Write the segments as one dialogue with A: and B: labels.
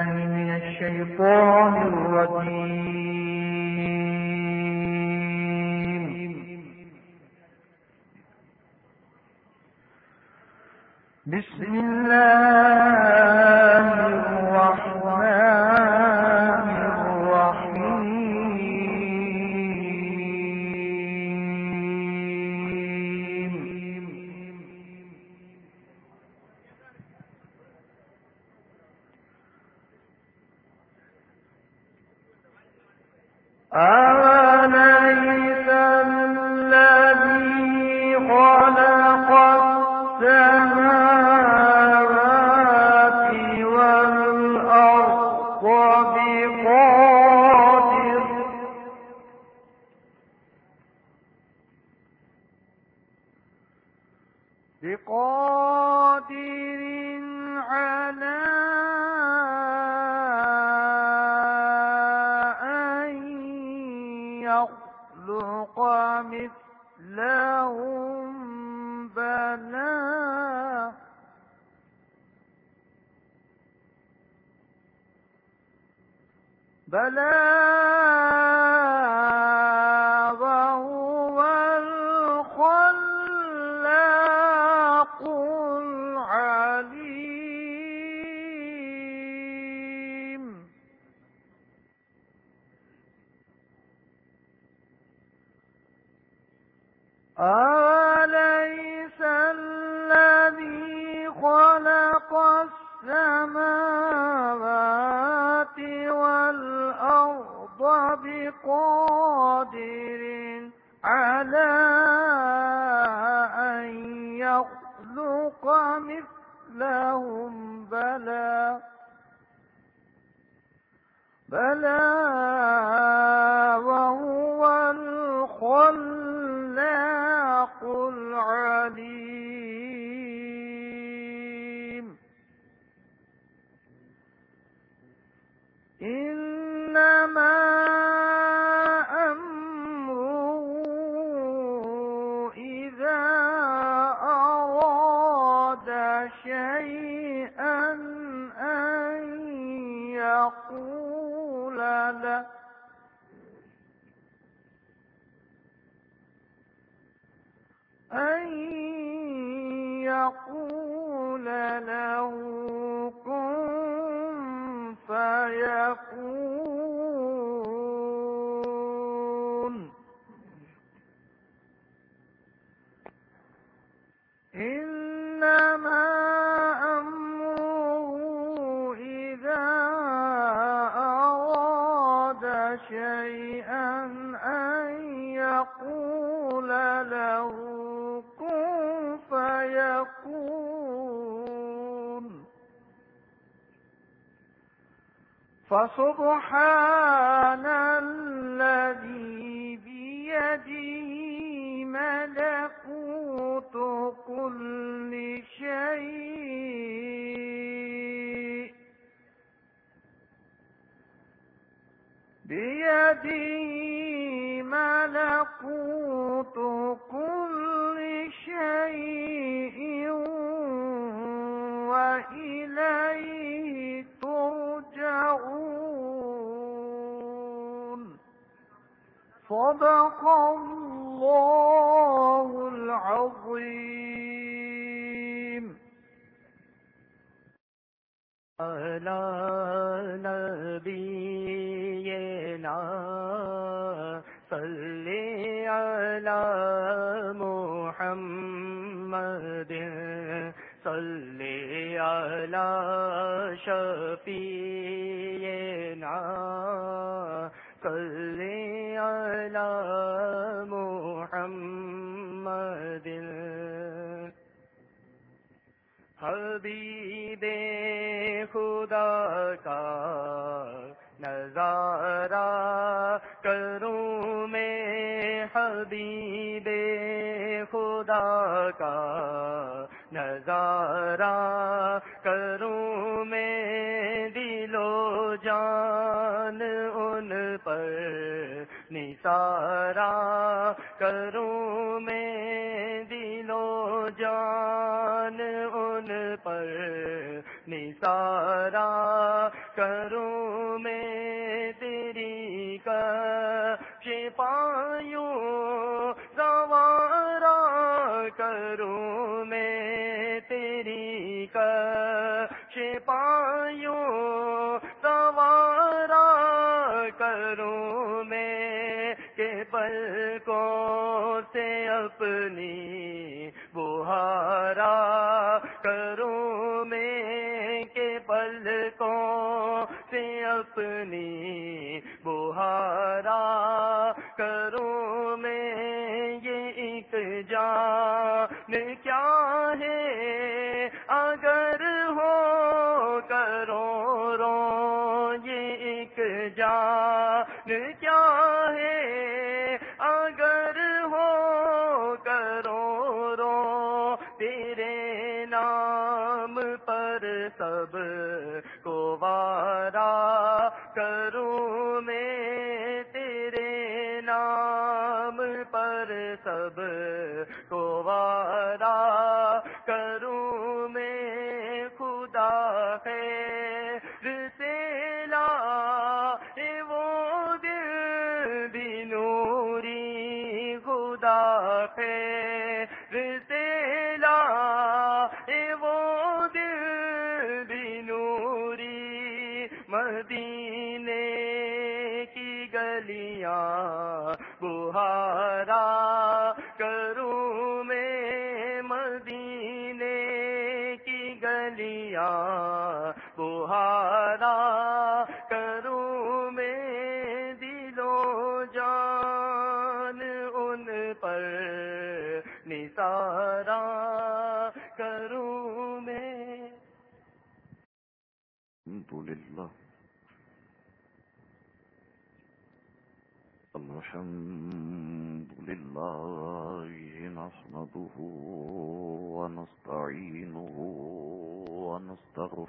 A: من الشيطان الرجيم. بسم الله. فسبحان
B: سب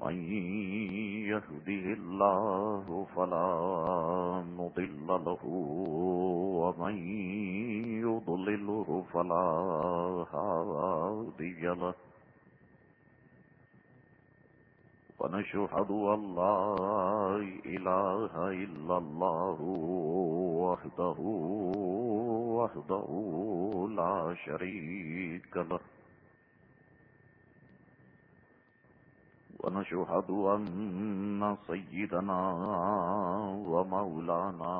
C: من يهده الله فلا مضل له، ومن يضلله فلا هادي له. ونشهد أن لا إله إلا الله وحده وحده لا شريك له. ونشهد أن سيدنا ومولانا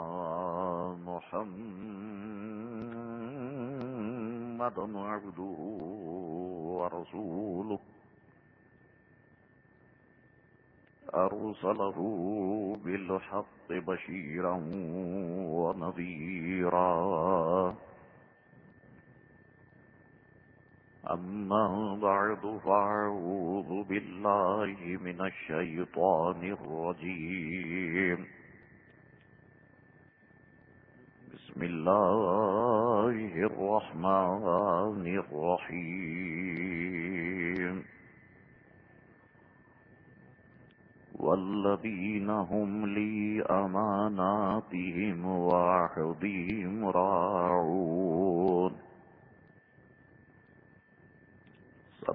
C: محمدا عبده ورسوله. أرسله بالحق بشيرا ونذيرا. أما بعد، فأعوذ بالله من الشيطان الرجيم. بسم الله الرحمن الرحيم. والذين هم لأماناتهم وعهدهم راعون.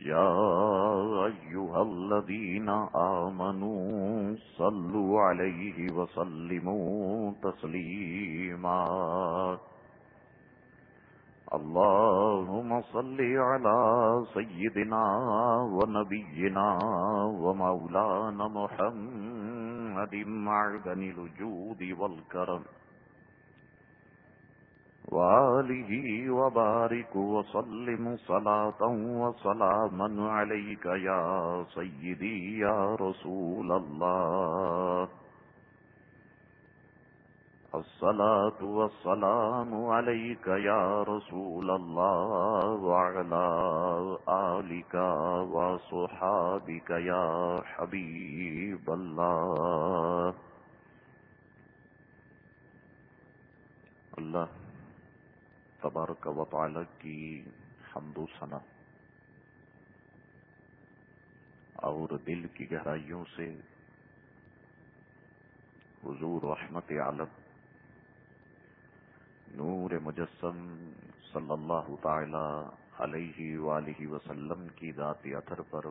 C: يا أيها الذين آمنوا صلوا عليه وسلموا تسليما اللهم صل على سيدنا ونبينا ومولانا محمد معدن الجود والكرم وآله وبارك وسلم صلاة وسلاما عليك يا سيدي يا رسول الله. الصلاة والسلام عليك يا رسول الله وعلى آلك وصحابك يا حبيب الله. اللہ تبارک و تعالی کی حمد و ثنا۔ اور دل کی گہرائیوں سے حضور رحمت عالم نور مجسم صلی اللہ تعالی علیہ وآلہ وسلم کی ذات اثر پر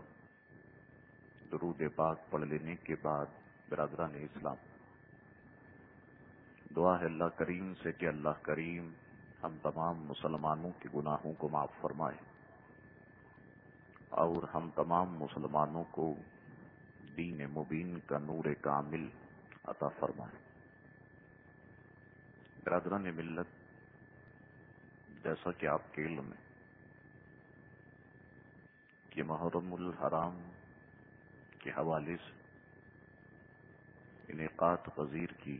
C: درود پاک پڑھ لینے کے بعد برادران اسلام، دعا ہے اللہ کریم سے کہ اللہ کریم ہم تمام مسلمانوں کے گناہوں کو معاف فرمائے اور ہم تمام مسلمانوں کو دین مبین کا نور کامل عطا فرمائے برادران ملت، جیسا کہ آپ کے علم میں کہ محرم الحرام کے حوالے سے انعقاد پذیر کی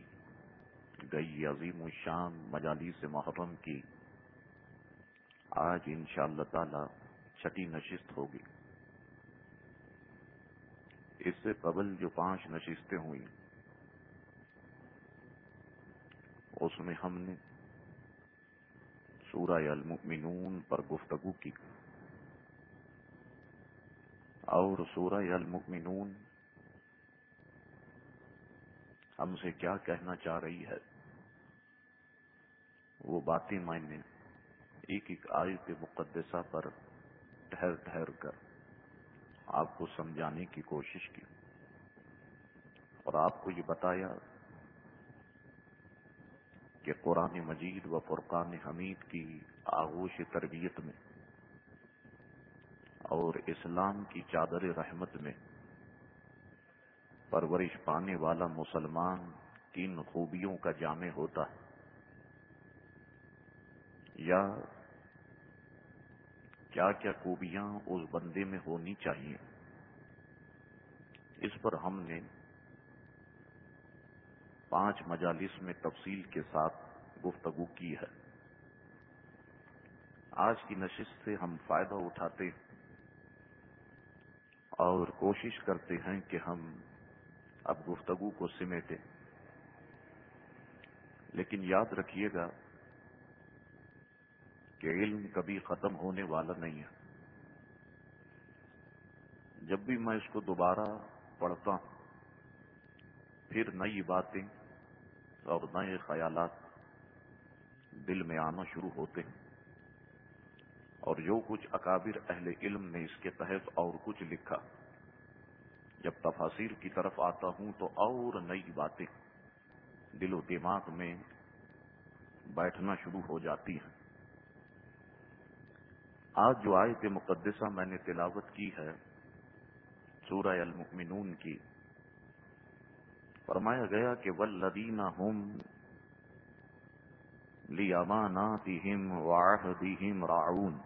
C: گئی عظیم الشان مجالی سے محرم کی۔ آج ان شاء اللہ تعالی چھٹی نشست ہوگی۔ اس سے قبل جو پانچ نشستیں ہوئیں، اس میں ہم نے سورہ المؤمنون پر گفتگو کی۔ اور سورہ المؤمنون ہم سے کیا کہنا چاہ رہی ہے؟ وہ باتیں میں نے ایک ایک آیت مقدسہ پر ٹھہر ٹھہر کر آپ کو سمجھانے کی کوشش کی۔ اور آپ کو یہ بتایا کہ قرآن مجید و فرقان حمید کی آغوش تربیت میں اور اسلام کی چادر رحمت میں پرورش پانے والا مسلمان کن خوبیوں کا جامع ہوتا ہے۔ یا کیا کیا خوبیاں اس بندے میں ہونی چاہیے؟ اس پر ہم نے پانچ مجالس میں تفصیل کے ساتھ گفتگو کی ہے۔ آج کی نشست سے ہم فائدہ اٹھاتے اور کوشش کرتے ہیں کہ ہم اب گفتگو کو سمیٹیں۔ لیکن یاد رکھیے گا کہ علم کبھی ختم ہونے والا نہیں ہے۔ جب بھی میں اس کو دوبارہ پڑھتا ہوں، پھر نئی باتیں اور نئے خیالات دل میں آنا شروع ہوتے ہیں۔ اور جو کچھ اکابر اہل علم نے اس کے تحت اور کچھ لکھا، جب تفاصیر کی طرف آتا ہوں تو اور نئی باتیں دل و دماغ میں بیٹھنا شروع ہو جاتی ہیں۔ آج جو آیت مقدسہ میں نے تلاوت کی ہے، سورہ المؤمنون کی، فرمایا گیا کہ ولدین ہم لیاماناتہم وعہدہم راعون۔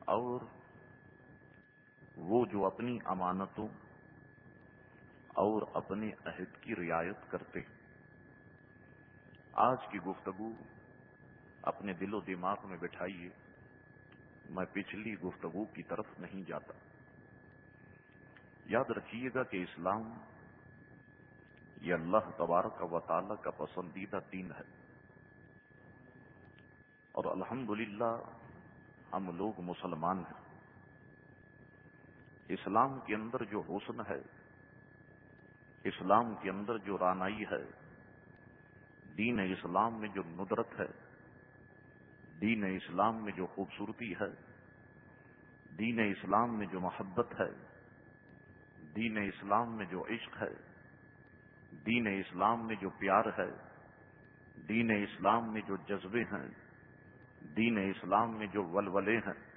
C: اور وہ جو اپنی امانتوں اور اپنے عہد کی رعایت کرتے آج کی گفتگو اپنے دل و دماغ میں بٹھائیے۔ میں پچھلی گفتگو کی طرف نہیں جاتا۔ یاد رکھیے گا کہ اسلام یہ اللہ تبارک و تعالی کا پسندیدہ دین ہے۔ اور الحمدللہ ہم لوگ مسلمان ہیں۔ اسلام کے اندر جو حسن ہے، اسلام کے اندر جو رانائی ہے، دین اسلام میں جو ندرت ہے دین اسلام میں جو خوبصورتی ہے، دین اسلام میں جو محبت ہے، دین اسلام میں جو عشق ہے، دین اسلام میں جو پیار ہے، دین اسلام میں جو جذبے ہیں، دین اسلام میں جو ولولے ہیں،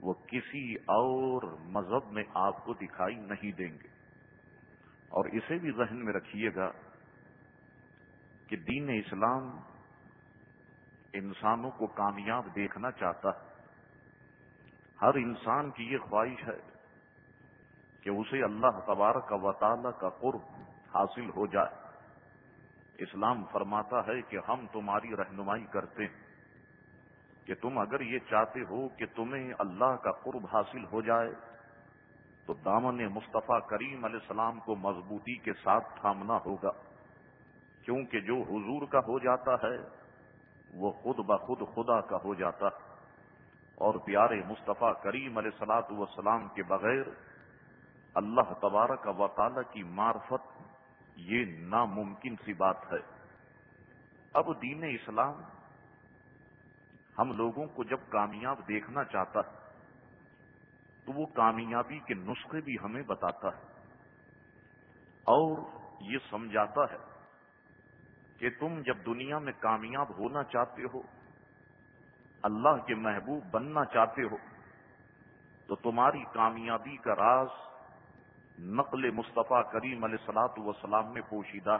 C: وہ کسی اور مذہب میں آپ کو دکھائی نہیں دیں گے۔ اور اسے بھی ذہن میں رکھیے گا کہ دین اسلام انسانوں کو کامیاب دیکھنا چاہتا ہے۔ ہر انسان کی یہ خواہش ہے کہ اسے اللہ تبارک و تعالی کا قرب حاصل ہو جائے۔ اسلام فرماتا ہے کہ ہم تمہاری رہنمائی کرتے ہیں۔ کہ تم اگر یہ چاہتے ہو کہ تمہیں اللہ کا قرب حاصل ہو جائے، تو دامن مصطفیٰ کریم علیہ السلام کو مضبوطی کے ساتھ تھامنا ہوگا۔ کیونکہ جو حضور کا ہو جاتا ہے وہ خود بخود خدا کا ہو جاتا ہے اور پیارے مصطفیٰ کریم علیہ سلاۃ وسلام کے بغیر اللہ تبارک و تعالی کی معرفت یہ ناممکن سی بات ہے۔ اب دین اسلام ہم لوگوں کو جب کامیاب دیکھنا چاہتا ہے تو وہ کامیابی کے نسخے بھی ہمیں بتاتا ہے اور یہ سمجھاتا ہے۔ کہ تم جب دنیا میں کامیاب ہونا چاہتے ہو، اللہ کے محبوب بننا چاہتے ہو، تو تمہاری کامیابی کا راز نقل مصطفیٰ کریم علیہ سلاط وسلام میں پوشیدہ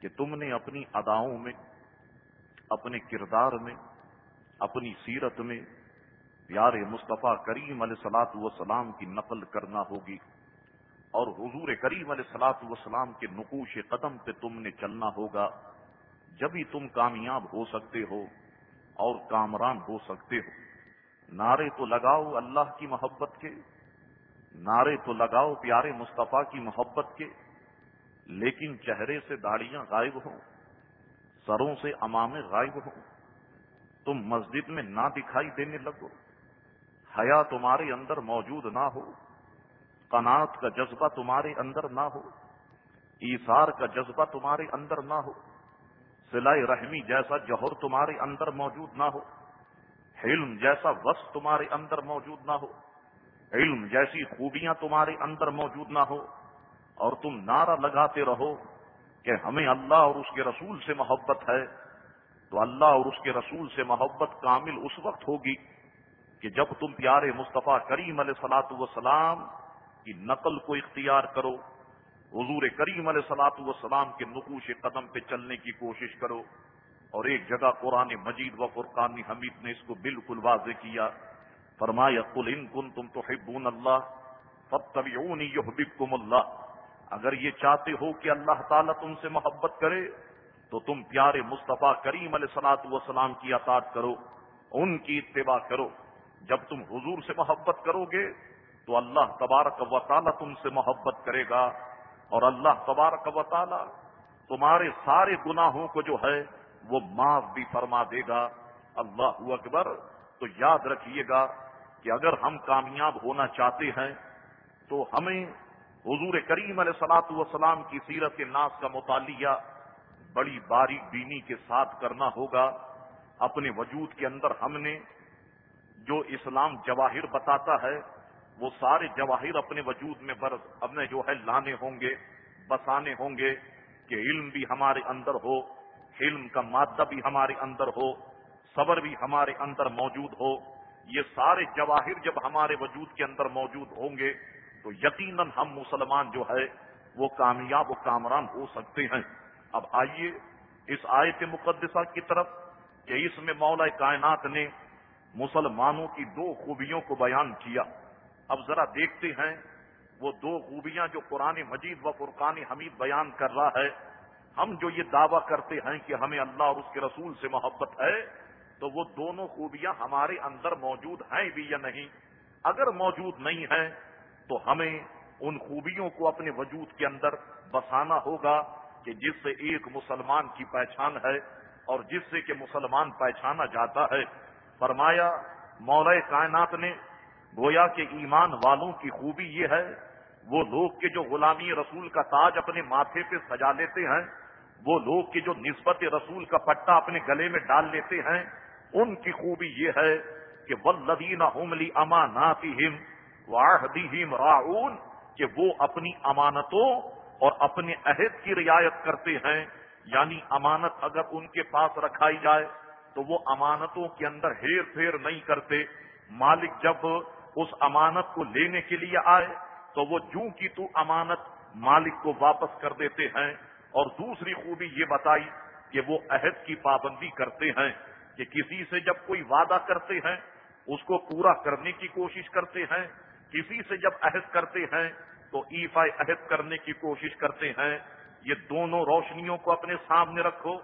C: کہ تم نے اپنی اداؤں میں، اپنے کردار میں، اپنی سیرت میں پیارے مصطفیٰ کریم علیہ سلاط وسلام کی نقل کرنا ہوگی۔ اور حضور کریم علیہ سلاط وسلام کے نقوش قدم پہ تم نے چلنا ہوگا۔ جبھی تم کامیاب ہو سکتے ہو اور کامران ہو سکتے ہو۔ نعرے تو لگاؤ اللہ کی محبت کے، نعرے تو لگاؤ پیارے مصطفیٰ کی محبت کے۔ لیکن چہرے سے داڑیاں غائب ہوں، سروں سے امامے غائب ہوں۔ تم مسجد میں نہ دکھائی دینے لگو، حیا تمہارے اندر موجود نہ ہو۔ قناعت کا جذبہ تمہارے اندر نہ ہو، ایثار کا جذبہ تمہارے اندر نہ ہو، سلائی رحمی جیسا جوہر تمہارے اندر موجود نہ ہو علم جیسا وس تمہارے اندر موجود نہ ہو، علم جیسی خوبیاں تمہارے اندر موجود نہ ہو، اور تم نعرہ لگاتے رہو کہ ہمیں اللہ اور اس کے رسول سے محبت ہے، تو اللہ اور اس کے رسول سے محبت کامل اس وقت ہوگی کہ جب تم پیارے مصطفیٰ کریم علیہ سلاۃ وسلام کی نقل کو اختیار کرو۔ حضور کریم علیہ سلاۃ وسلام کے نقوش قدم پہ چلنے کی کوشش کرو۔ اور ایک جگہ قرآن مجید و فرقانی حمید نے اس کو بالکل واضح کیا۔ فرمایا، قل ان کن تم تو حبون اللہ فتبعونی یحببکم اللہ۔ اگر یہ چاہتے ہو کہ اللہ تعالیٰ تم سے محبت کرے، تو تم پیارے مصطفیٰ کریم علیہ سلاط وسلام کی اطاعت کرو، ان کی اتباع کرو۔ جب تم حضور سے محبت کرو گے تو اللہ تبارک و تعالیٰ تم سے محبت کرے گا اور اللہ تبارک و تعالیٰ تمہارے سارے گناہوں کو جو ہے وہ معاف بھی فرما دے گا۔ اللہ اکبر۔ تو یاد رکھیے گا کہ اگر ہم کامیاب ہونا چاہتے ہیں تو ہمیں حضور کریم علیہ سلاط وسلام کی سیرت ناس کا مطالعہ بڑی باریک بینی کے ساتھ کرنا ہوگا۔ اپنے وجود کے اندر ہم نے جو اسلام جواہر بتاتا ہے وہ سارے جواہر اپنے وجود میں برس اپنے جو ہے لانے ہوں گے، بسانے ہوں گے کہ علم بھی ہمارے اندر ہو، علم کا مادہ بھی ہمارے اندر ہو، صبر بھی ہمارے اندر موجود ہو۔ یہ سارے جواہر جب ہمارے وجود کے اندر موجود ہوں گے تو یقیناً ہم مسلمان جو ہے وہ کامیاب و کامران ہو سکتے ہیں۔ اب آئیے اس آیت مقدسہ کی طرف کہ اس میں مولا کائنات نے مسلمانوں کی دو خوبیوں کو بیان کیا۔ اب ذرا دیکھتے ہیں، وہ دو خوبیاں جو قرآن مجید و فرقان حمید بیان کر رہا ہے۔ ہم جو یہ دعویٰ کرتے ہیں کہ ہمیں اللہ اور اس کے رسول سے محبت ہے، تو وہ دونوں خوبیاں ہمارے اندر موجود ہیں بھی یا نہیں؟ اگر موجود نہیں ہیں، تو ہمیں ان خوبیوں کو اپنے وجود کے اندر بسانا ہوگا کہ جس سے ایک مسلمان کی پہچان ہے اور جس سے کہ مسلمان پہچانا جاتا ہے۔ فرمایا، مولا کائنات نے گویا کے ایمان والوں کی خوبی یہ ہے، وہ لوگ کے جو غلامی رسول کا تاج اپنے ماتھے پہ سجا لیتے ہیں، وہ لوگ کے جو نسبت رسول کا پٹا اپنے گلے میں ڈال لیتے ہیں، ان کی خوبی یہ ہے کہ ولدین ہوملی اماناتی ہم واحدی راؤن کہ وہ اپنی امانتوں اور اپنے عہد کی رعایت کرتے ہیں۔ یعنی امانت اگر ان کے پاس رکھائی جائے تو وہ امانتوں کے اندر ہیر پھیر نہیں کرتے۔ مالک جب اس امانت کو لینے کے لیے آئے، تو وہ جوں کی تو امانت مالک کو واپس کر دیتے ہیں۔ اور دوسری خوبی یہ بتائی کہ وہ عہد کی پابندی کرتے ہیں کہ کسی سے جب کوئی وعدہ کرتے ہیں، اس کو پورا کرنے کی کوشش کرتے ہیں۔ کسی سے جب عہد کرتے ہیں، تو ایفا عہد کرنے کی کوشش کرتے ہیں۔ یہ دونوں روشنیوں کو اپنے سامنے رکھو،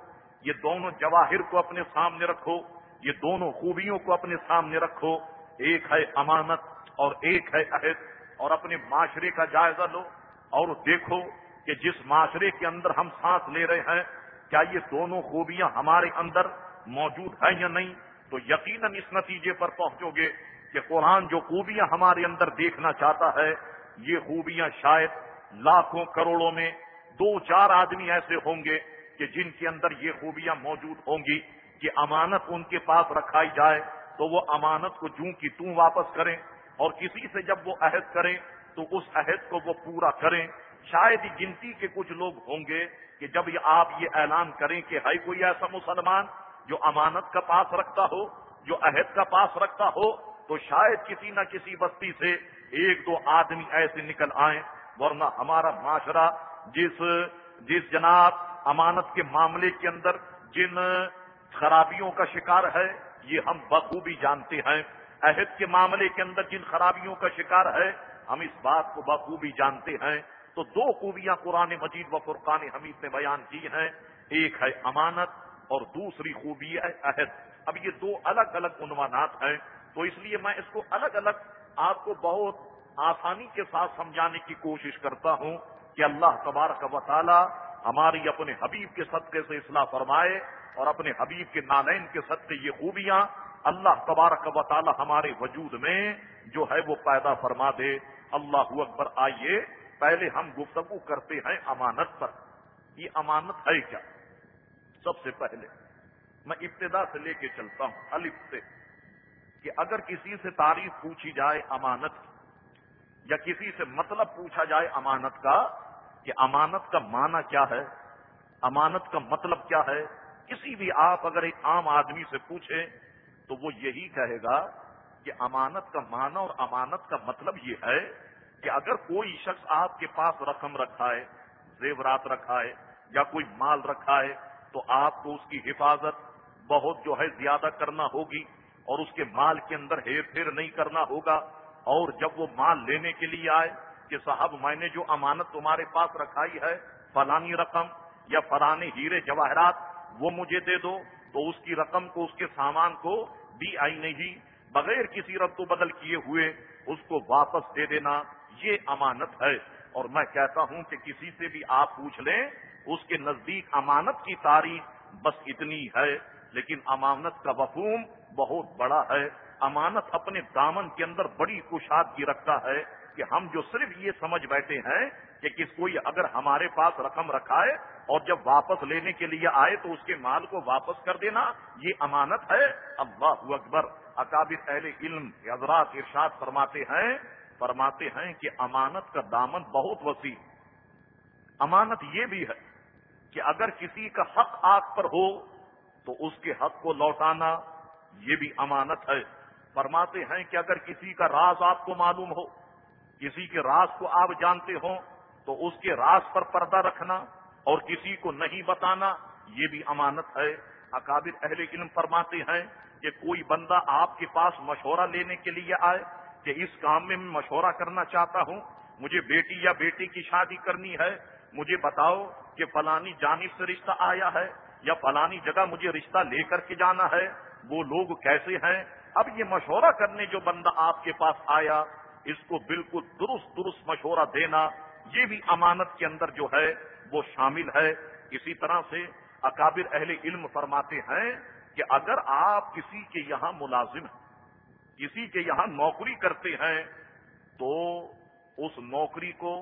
C: یہ دونوں جواہر کو اپنے سامنے رکھو، یہ دونوں خوبیوں کو اپنے سامنے رکھو۔ ایک ہے امانت اور ایک ہے عہد، اور اپنے معاشرے کا جائزہ لو۔ اور دیکھو کہ جس معاشرے کے اندر ہم سانس لے رہے ہیں، کیا یہ دونوں خوبیاں ہمارے اندر موجود ہیں یا نہیں؟ تو یقیناً اس نتیجے پر پہنچو گے کہ قرآن جو خوبیاں ہمارے اندر دیکھنا چاہتا ہے، یہ خوبیاں شاید لاکھوں کروڑوں میں دو چار آدمی ایسے ہوں گے کہ جن کے اندر یہ خوبیاں موجود ہوں گی کہ امانت ان کے پاس رکھائی جائے تو وہ امانت کو جوں کی توں واپس کریں اور کسی سے جب وہ عہد کریں تو اس عہد کو وہ پورا کریں۔ شاید ہی گنتی کے کچھ لوگ ہوں گے کہ جب یہ آپ یہ اعلان کریں کہ ہے کوئی ایسا مسلمان جو امانت کا پاس رکھتا ہو، جو عہد کا پاس رکھتا ہو، تو شاید کسی نہ کسی بستی سے ایک دو آدمی ایسے نکل آئیں۔ ورنہ ہمارا معاشرہ جس جس جناب امانت کے معاملے کے اندر جن خرابیوں کا شکار ہے یہ ہم بخوبی جانتے ہیں۔ عہد کے معاملے کے اندر جن خرابیوں کا شکار ہے، ہم اس بات کو بخوبی جانتے ہیں۔ تو دو خوبیاں قرآن مجید و فرقان حمید نے بیان کی ہیں۔ ایک ہے امانت اور دوسری خوبی ہے عہد۔ اب یہ دو الگ الگ عنوانات ہیں۔ تو اس لیے میں اس کو الگ الگ آپ کو بہت آسانی کے ساتھ سمجھانے کی کوشش کرتا ہوں کہ اللہ تبارک و تعالی ہماری اپنے حبیب کے صدقے سے اصلاح فرمائے اور اپنے حبیب کے نالین کے صدقے یہ خوبیاں اللہ تبارک و تعالی ہمارے وجود میں جو ہے وہ پیدا فرما دے۔ اللہ اکبر، آئیے پہلے ہم گفتگو کرتے ہیں امانت پر۔ یہ امانت ہے کیا؟ سب سے پہلے میں ابتدا سے لے کے چلتا ہوں۔ الف سے۔ کہ اگر کسی سے تعریف پوچھی جائے امانت کی یا کسی سے مطلب پوچھا جائے امانت کا کہ امانت کا معنی کیا ہے؟ امانت کا مطلب کیا ہے؟ کسی بھی آپ اگر ایک عام آدمی سے پوچھیں تو وہ یہی کہے گا کہ امانت کا معنی اور امانت کا مطلب یہ ہے کہ اگر کوئی شخص آپ کے پاس رقم رکھا ہے زیورات رکھا ہے یا کوئی مال رکھا ہے تو آپ کو اس کی حفاظت بہت جو ہے زیادہ کرنا ہوگی اور اس کے مال کے اندر ہیر پھیر نہیں کرنا ہوگا اور جب وہ مال لینے کے لیے آئے کہ صاحب، میں نے جو امانت تمہارے پاس رکھائی ہے، فلانی رقم یا فلانے ہیرے جواہرات، وہ مجھے دے دو، تو اس کی رقم کو، اس کے سامان کو دی آئی نہیں۔ بغیر کسی رد و بدل کیے ہوئے اس کو واپس دے دینا، یہ امانت ہے۔ اور میں کہتا ہوں کہ کسی سے بھی آپ پوچھ لیں، اس کے نزدیک امانت کی تاریخ بس اتنی ہے، لیکن امانت کا وفوم بہت بڑا ہے۔ امانت اپنے دامن کے اندر بڑی کشادگی رکھتا ہے۔ کہ ہم جو صرف یہ سمجھ بیٹھے ہیں کہ کس کوئی اگر ہمارے پاس رقم رکھا ہے اور جب واپس لینے کے لیے آئے تو اس کے مال کو واپس کر دینا، یہ امانت ہے۔ اللہ اکبر۔ اکابر اہل علم، حضرات ارشاد فرماتے ہیں فرماتے ہیں کہ امانت کا دامن بہت وسیع۔ امانت یہ بھی ہے کہ اگر کسی کا حق آگ پر ہو تو اس کے حق کو لوٹانا، یہ بھی امانت ہے۔ فرماتے ہیں کہ اگر کسی کا راز آپ کو معلوم ہو کسی کے راز کو آپ جانتے ہوں تو اس کے راز پر پردہ رکھنا اور کسی کو نہیں بتانا، یہ بھی امانت ہے۔ اکابر اہل علم فرماتے ہیں کہ کوئی بندہ آپ کے پاس مشورہ لینے کے لیے آئے کہ اس کام میں میں مشورہ کرنا چاہتا ہوں، مجھے بیٹی یا بیٹی کی شادی کرنی ہے، مجھے بتاؤ کہ فلانی جانب سے رشتہ آیا ہے یا فلانی جگہ مجھے رشتہ لے کر کے جانا ہے، وہ لوگ کیسے ہیں؟ اب یہ مشورہ کرنے جو بندہ آپ کے پاس آیا اس کو بالکل درست درست مشورہ دینا، یہ بھی امانت کے اندر جو ہے وہ شامل ہے۔ اسی طرح سے اکابر اہل علم فرماتے ہیں کہ اگر آپ کسی کے یہاں ملازم ہیں، کسی کے یہاں نوکری کرتے ہیں، تو اس نوکری کو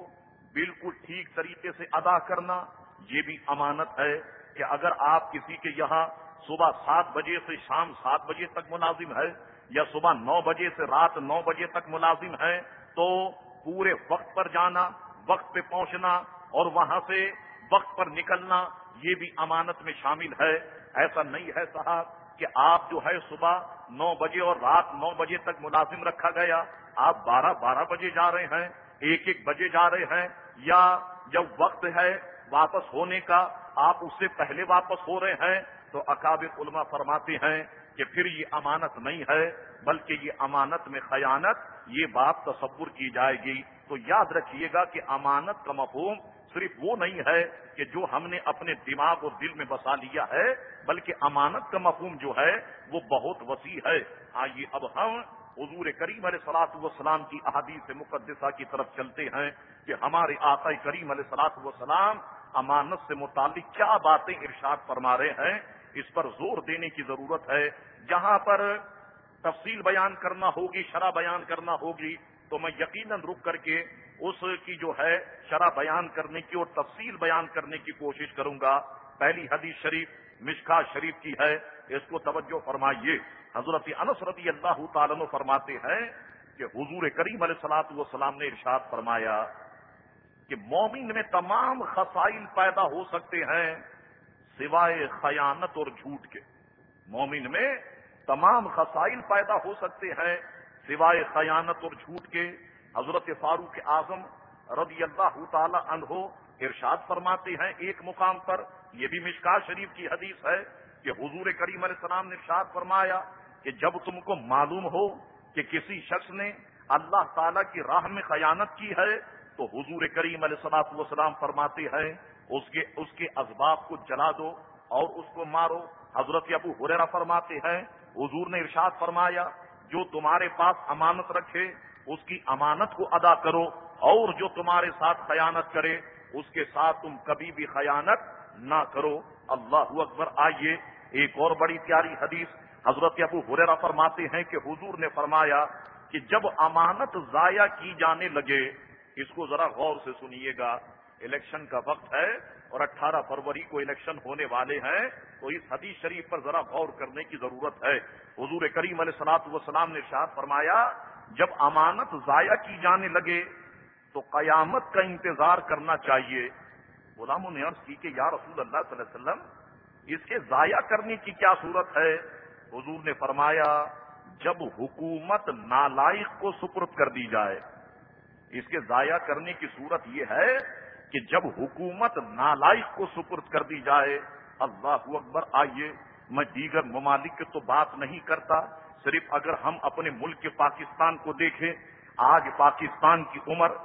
C: بالکل ٹھیک طریقے سے ادا کرنا یہ بھی امانت ہے کہ اگر آپ کسی کے یہاں صبح سات بجے سے شام سات بجے تک ملازم ہے یا صبح نو بجے سے رات نو بجے تک ملازم ہے، تو پورے وقت پر جانا، وقت پہ پہنچنا اور وہاں سے وقت پر نکلنا، یہ بھی امانت میں شامل ہے۔ ایسا نہیں ہے صاحب کہ آپ جو ہے صبح نو بجے اور رات نو بجے تک ملازم رکھا گیا، آپ بارہ بارہ بجے جا رہے ہیں، ایک ایک بجے جا رہے ہیں، یا جب وقت ہے واپس ہونے کا، آپ اس سے پہلے واپس ہو رہے ہیں، تو اکابر علماء فرماتے ہیں کہ پھر یہ امانت نہیں ہے، بلکہ یہ امانت میں خیانت، یہ بات تصور کی جائے گی۔ تو یاد رکھیے گا کہ امانت کا مفہوم صرف وہ نہیں ہے کہ جو ہم نے اپنے دماغ اور دل میں بسا لیا ہے، بلکہ امانت کا مفہوم جو ہے وہ بہت وسیع ہے۔ آئیے اب ہم حضور کریم علیہ سلاط وسلام کی احادیث مقدسہ کی طرف چلتے ہیں کہ ہمارے آقا کریم علیہ سلاط وسلام امانت سے متعلق کیا باتیں ارشاد فرما رہے ہیں۔ اس پر زور دینے کی ضرورت ہے۔ جہاں پر تفصیل بیان کرنا ہوگی، شرح بیان کرنا ہوگی، تو میں یقیناً رک کر کے اس کی جو ہے شرح بیان کرنے کی اور تفصیل بیان کرنے کی کوشش کروں گا۔ پہلی حدیث شریف مشکا شریف کی ہے۔ اس کو توجہ فرمائیے۔ حضرت انس رضی اللہ تعالیٰ فرماتے ہیں کہ حضور کریم علیہ سلاط والسلام نے ارشاد فرمایا کہ مومن میں تمام خسائل پیدا ہو سکتے ہیں۔ سوائے خیانت اور جھوٹ کے۔ مومن میں تمام خسائل پیدا ہو سکتے ہیں سوائے خیانت اور جھوٹ کے۔ حضرت فاروق اعظم رضی اللہ تعالی عنہ ارشاد فرماتے ہیں ایک مقام پر، یہ بھی مشکا شریف کی حدیث ہے کہ حضور کریم علیہ السلام نے ارشاد فرمایا کہ جب تم کو معلوم ہو کہ کسی شخص نے اللہ تعالی کی راہ میں خیانت کی ہے، تو حضور کریم علیہ السلاط والسلام فرماتے ہیں اس کے اس کے اسباب کو جلا دو اور اس کو مارو۔ حضرت ابو حریرا فرماتے ہیں، حضور نے ارشاد فرمایا، جو تمہارے پاس امانت رکھے، اس کی امانت کو ادا کرو اور جو تمہارے ساتھ خیانت کرے، اس کے ساتھ تم کبھی بھی خیانت نہ کرو۔ اللہ اکبر۔ آئیے ایک اور بڑی پیاری حدیث۔ حضرت ابو حریرا فرماتے ہیں کہ حضور نے فرمایا کہ جب امانت ضائع کی جانے لگے، اس کو ذرا غور سے سنیے گا۔ الیکشن کا وقت ہے اور اٹھارہ فروری کو الیکشن ہونے والے ہیں، تو اس حدیث شریف پر ذرا غور کرنے کی ضرورت ہے۔ حضور کریم علیہ سلاط وسلام نے شاد فرمایا، جب امانت ضائع کی جانے لگے، تو قیامت کا انتظار کرنا چاہیے۔ غلاموں نے عرض کی کہ یا رسول اللہ صلی اللہ علیہ وسلم، اس کے ضائع کرنے کی کیا صورت ہے؟ حضور نے فرمایا، جب حکومت نالائق کو سپرد کر دی جائے۔ اس کے ضائع کرنے کی صورت یہ ہے کہ جب حکومت نالائق کو سپرد کر دی جائے، اللہ اکبر، آئیے، میں دیگر ممالک کی تو بات نہیں کرتا، صرف اگر ہم اپنے ملک کے پاکستان کو دیکھیں، آج پاکستان کی عمر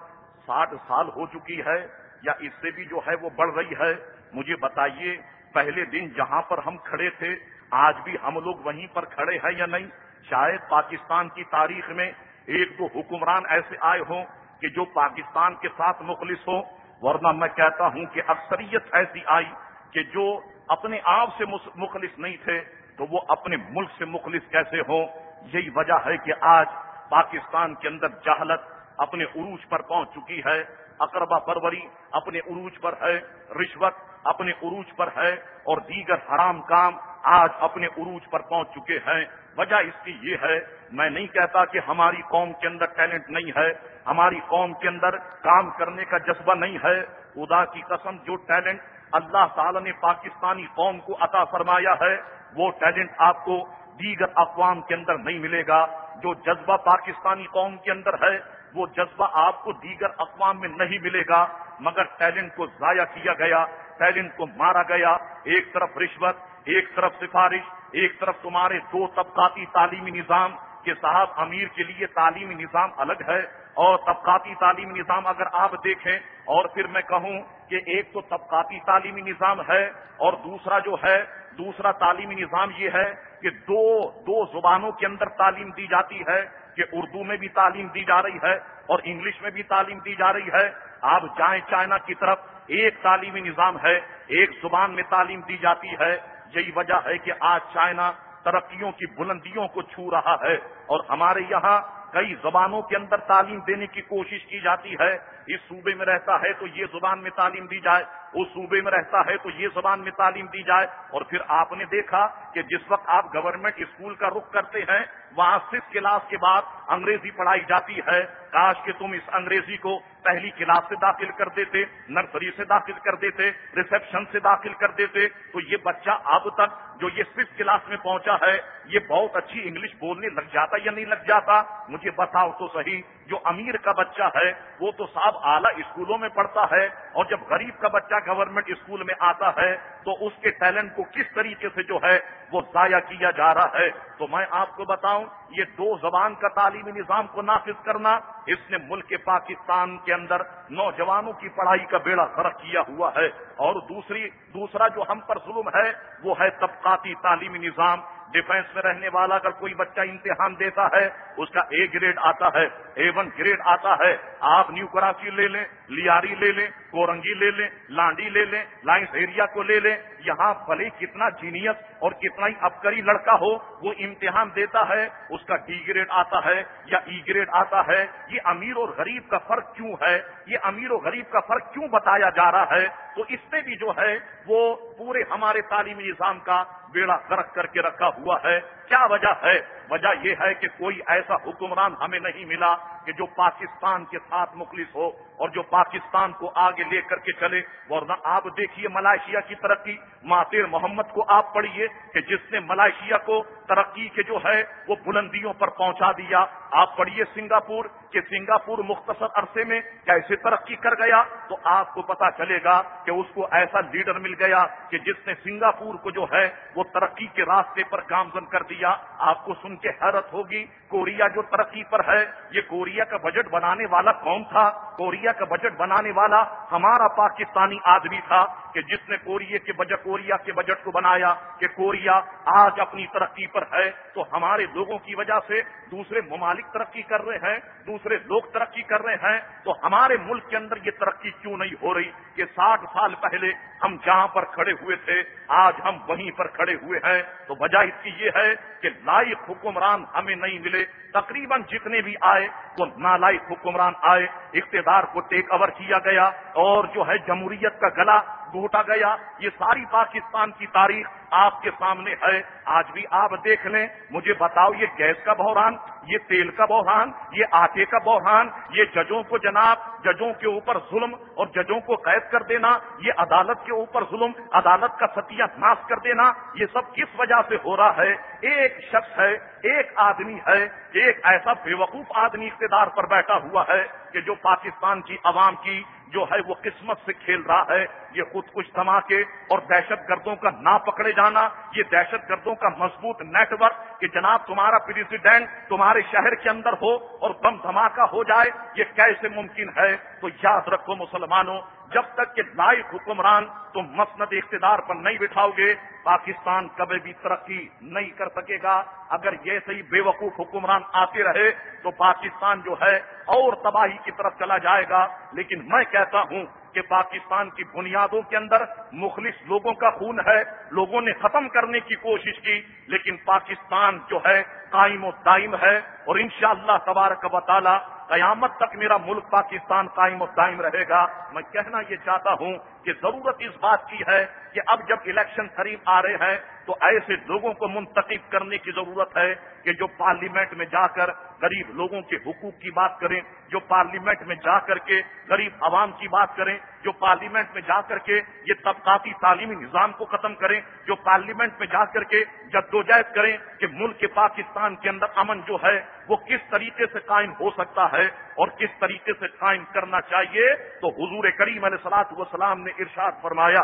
C: ساٹھ سال ہو چکی ہے، یا اس سے بھی جو ہے وہ بڑھ رہی ہے، مجھے بتائیے، پہلے دن جہاں پر ہم کھڑے تھے، آج بھی ہم لوگ وہیں پر کھڑے ہیں یا نہیں؟ شاید پاکستان کی تاریخ میں ایک دو حکمران ایسے آئے ہوں کہ جو پاکستان کے ساتھ مخلص ہوں ورنہ میں کہتا ہوں کہ اکثریت ایسی آئی کہ جو اپنے آپ سے مخلص نہیں تھے تو وہ اپنے ملک سے مخلص کیسے ہوں؟ یہی وجہ ہے کہ آج پاکستان کے اندر جہلت اپنے عروج پر پہنچ چکی ہے۔ اقربا پروری اپنے عروج پر ہے، رشوت اپنے عروج پر ہے اور دیگر حرام کام آج اپنے عروج پر پہنچ چکے ہیں۔ وجہ اس کی یہ ہے، میں نہیں کہتا کہ ہماری قوم کے اندر ٹیلنٹ نہیں ہے، ہماری قوم کے اندر کام کرنے کا جذبہ نہیں ہے۔ خدا کی قسم، جو ٹیلنٹ اللہ تعالی نے پاکستانی قوم کو عطا فرمایا ہے، وہ ٹیلنٹ آپ کو دیگر اقوام کے اندر نہیں ملے گا۔ جو جذبہ پاکستانی قوم کے اندر ہے وہ جذبہ آپ کو دیگر اقوام میں نہیں ملے گا، مگر ٹیلنٹ کو ضائع کیا گیا، ٹیلنٹ کو مارا گیا۔ ایک طرف رشوت، ایک طرف سفارش، ایک طرف تمہارے دو طبقاتی تعلیمی نظام کے صاحب امیر کے لیے تعلیمی نظام الگ ہے۔ اور طبقاتی تعلیمی نظام اگر آپ دیکھیں، اور پھر میں کہوں کہ ایک تو طبقاتی تعلیمی نظام ہے اور دوسرا جو ہے، دوسرا تعلیمی نظام یہ ہے کہ دو دو زبانوں کے اندر تعلیم دی جاتی ہے۔ کہ اردو میں بھی تعلیم دی جا رہی ہے اور انگلش میں بھی تعلیم دی جا رہی ہے۔ آپ جائیں چائنا کی طرف، ایک تعلیمی نظام ہے، ایک زبان میں تعلیم دی جاتی ہے۔ یہی وجہ ہے کہ آج چائنا ترقیوں کی بلندیوں کو چھو رہا ہے اور ہمارے یہاں کئی زبانوں کے اندر تعلیم دینے کی کوشش کی جاتی ہے۔ اس صوبے میں رہتا ہے تو یہ زبان میں تعلیم دی جائے۔ اس صوبے میں رہتا ہے تو یہ زبان میں تعلیم دی جائے۔ اور پھر آپ نے دیکھا کہ جس وقت آپ گورنمنٹ اسکول کا رخ کرتے ہیں، وہاں صرف کلاس کے بعد انگریزی پڑھائی جاتی ہے۔ کاش کہ تم اس انگریزی کو پہلی کلاس سے داخل کر دیتے، نرسری سے داخل کر دیتے ریسپشن سے داخل کر دیتے، تو یہ بچہ اب تک جو یہ ففتھ کلاس میں پہنچا ہے، یہ بہت اچھی انگلش بولنے لگ جاتا یا نہیں لگ جاتا؟ مجھے بتاؤ تو صحیح۔ جو امیر کا بچہ ہے، وہ تو صاحب اعلیٰ اسکولوں میں پڑھتا ہے اور جب غریب کا بچہ گورنمنٹ اسکول میں آتا ہے، تو اس کے ٹیلنٹ کو کس طریقے سے جو ہے وہ ضائع کیا جا رہا ہے؟ تو میں آپ کو بتاؤں، یہ دو زبان کا تعلیمی نظام کو نافذ کرنا، اس نے ملک پاکستان کے اندر نوجوانوں کی پڑھائی کا بیڑا فرق کیا ہوا ہے۔ اور دوسری، دوسرا جو ہم پر ظلم ہے، وہ ہے طبقاتی تعلیمی نظام۔ ڈیفینس میں رہنے والا اگر کوئی بچہ امتحان دیتا ہے، اس کا اے گریڈ آتا ہے اے ون گریڈ آتا ہے، آپ نیو کراچی لے لیں لیاری لے لیں کورنگی لے لیں لانڈی لے لیں لائنس ایریا کو لے لیں، یہاں بھلے کتنا جینیس اور کتنا ہی ابکری لڑکا ہو، وہ امتحان دیتا ہے، اس کا ڈی گریڈ آتا ہے یا e ای گریڈ آتا ہے، یہ امیر اور غریب کا فرق کیوں ہے؟ یہ امیر و غریب کا فرق کیوں بتایا جا رہا ہے؟ تو اس میں بھی جو ہے، وہ پورے ہمارے تعلیمی نظام کا بیڑا غرق کر کے رکھا ہوا ہے۔ کیا وجہ ہے؟ وجہ یہ ہے کہ کوئی ایسا حکمران ہمیں نہیں ملا کہ جو پاکستان کے ساتھ مخلص ہو اور جو پاکستان کو آگے لے کر کے چلے۔ ورنہ آپ دیکھیے ملائیشیا کی ترقی۔ ماتیر محمد کو آپ پڑھیے کہ جس نے ملائیشیا کو ترقی کے جو ہے وہ بلندیوں پر پہنچا دیا۔ آپ پڑھیے سنگاپور کہ سنگاپور مختصر عرصے میں کیسے ترقی کر گیا؟ تو آپ کو پتا چلے گا کہ اس کو ایسا لیڈر مل گیا کہ جس نے سنگاپور کو جو ہے وہ ترقی کے راستے پر گامزن کر دیا۔ آپ کو سن کے حیرت ہوگی۔ کوریا جو ترقی پر ہے، یہ کوریا کا بجٹ بنانے والا کون تھا؟ کوریا کا بجٹ بنانے والا ہمارا پاکستانی آدمی تھا کہ جس نے کوریا کے بجٹ کوریا کے بجٹ کو بنایا کہ کوریا آج اپنی ترقی پر ہے۔ تو ہمارے لوگوں کی وجہ سے دوسرے ممالک ترقی کر رہے ہیں، دوسرے لوگ ترقی کر رہے ہیں۔ تو ہمارے ملک کے اندر یہ ترقی کیوں نہیں ہو رہی کہ ساٹھ سال پہلے ہم جہاں پر کھڑے ہوئے تھے، آج ہم وہیں پر کھڑے ہوئے ہیں۔ تو وجہ اس کی یہ ہے کہ لائق حکمران ہمیں نہیں ملے۔ تقریباً جتنے بھی آئے وہ نالائق حکمران آئے، اقتدار کو ٹیک اوور کیا گیا اور جو ہے جمہوریت کا گلا گھوٹا گیا، یہ ساری پاکستان کی تاریخ آپ کے سامنے ہے۔ آج بھی آپ دیکھ لیں، مجھے بتاؤ، یہ گیس کا بحران، یہ تیل کا بحران، یہ آٹے کا بحران، یہ ججوں کو جناب، ججوں کے اوپر ظلم اور ججوں کو قید کر دینا، یہ عدالت کے اوپر ظلم، عدالت کا ستیہ ناش کر دینا، یہ سب کس وجہ سے ہو رہا ہے؟ ایک شخص ہے، ایک آدمی ہے، ایک ایسا بے وقوف آدمی اقتدار پر بیٹھا ہوا ہے کہ جو پاکستان کی عوام کی جو ہے وہ قسمت سے کھیل رہا ہے، یہ خود کچھ دھماکے اور دہشت گردوں کا نہ پکڑے جانا، یہ دہشت گردوں کا مضبوط نیٹ ورک کہ جناب تمہارا پریزیڈینٹ تمہارے شہر کے اندر ہو اور بم دھماکہ ہو جائے، یہ کیسے ممکن ہے؟ تو یاد رکھو مسلمانوں جب تک کہ لائق حکمران تم مسند اقتدار پر نہیں بٹھاؤ گے، پاکستان کبھی بھی ترقی نہیں کر سکے گا۔ اگر یہ صحیح بے وقوف حکمران آتے رہے تو پاکستان جو ہے اور تباہی کی طرف چلا جائے گا۔ لیکن میں کہتا ہوں کہ پاکستان کی بنیادوں کے اندر مخلص لوگوں کا خون ہے، لوگوں نے ختم کرنے کی کوشش کی، لیکن پاکستان جو ہے قائم و دائم ہے اور انشاءاللہ شاء تبارک و تعالی قیامت تک میرا ملک پاکستان قائم و دائم رہے گا۔ میں کہنا یہ چاہتا ہوں کہ ضرورت اس بات کی ہے کہ اب جب الیکشن قریب آ رہے ہیں تو ایسے لوگوں کو منتخب کرنے کی ضرورت ہے کہ جو پارلیمنٹ میں جا کر غریب لوگوں کے حقوق کی بات کریں، جو پارلیمنٹ میں جا کر کے غریب عوام کی بات کریں جو پارلیمنٹ میں جا کر کے یہ طبقاتی تعلیمی نظام کو ختم کریں، جو پارلیمنٹ میں جا کر کے جدوجہد کریں کہ ملک پاکستان کے اندر امن جو ہے، وہ کس طریقے سے قائم ہو سکتا ہے اور کس طریقے سے قائم کرنا چاہیے، تو حضور کریم علیہ سلاط وسلام نے ارشاد فرمایا۔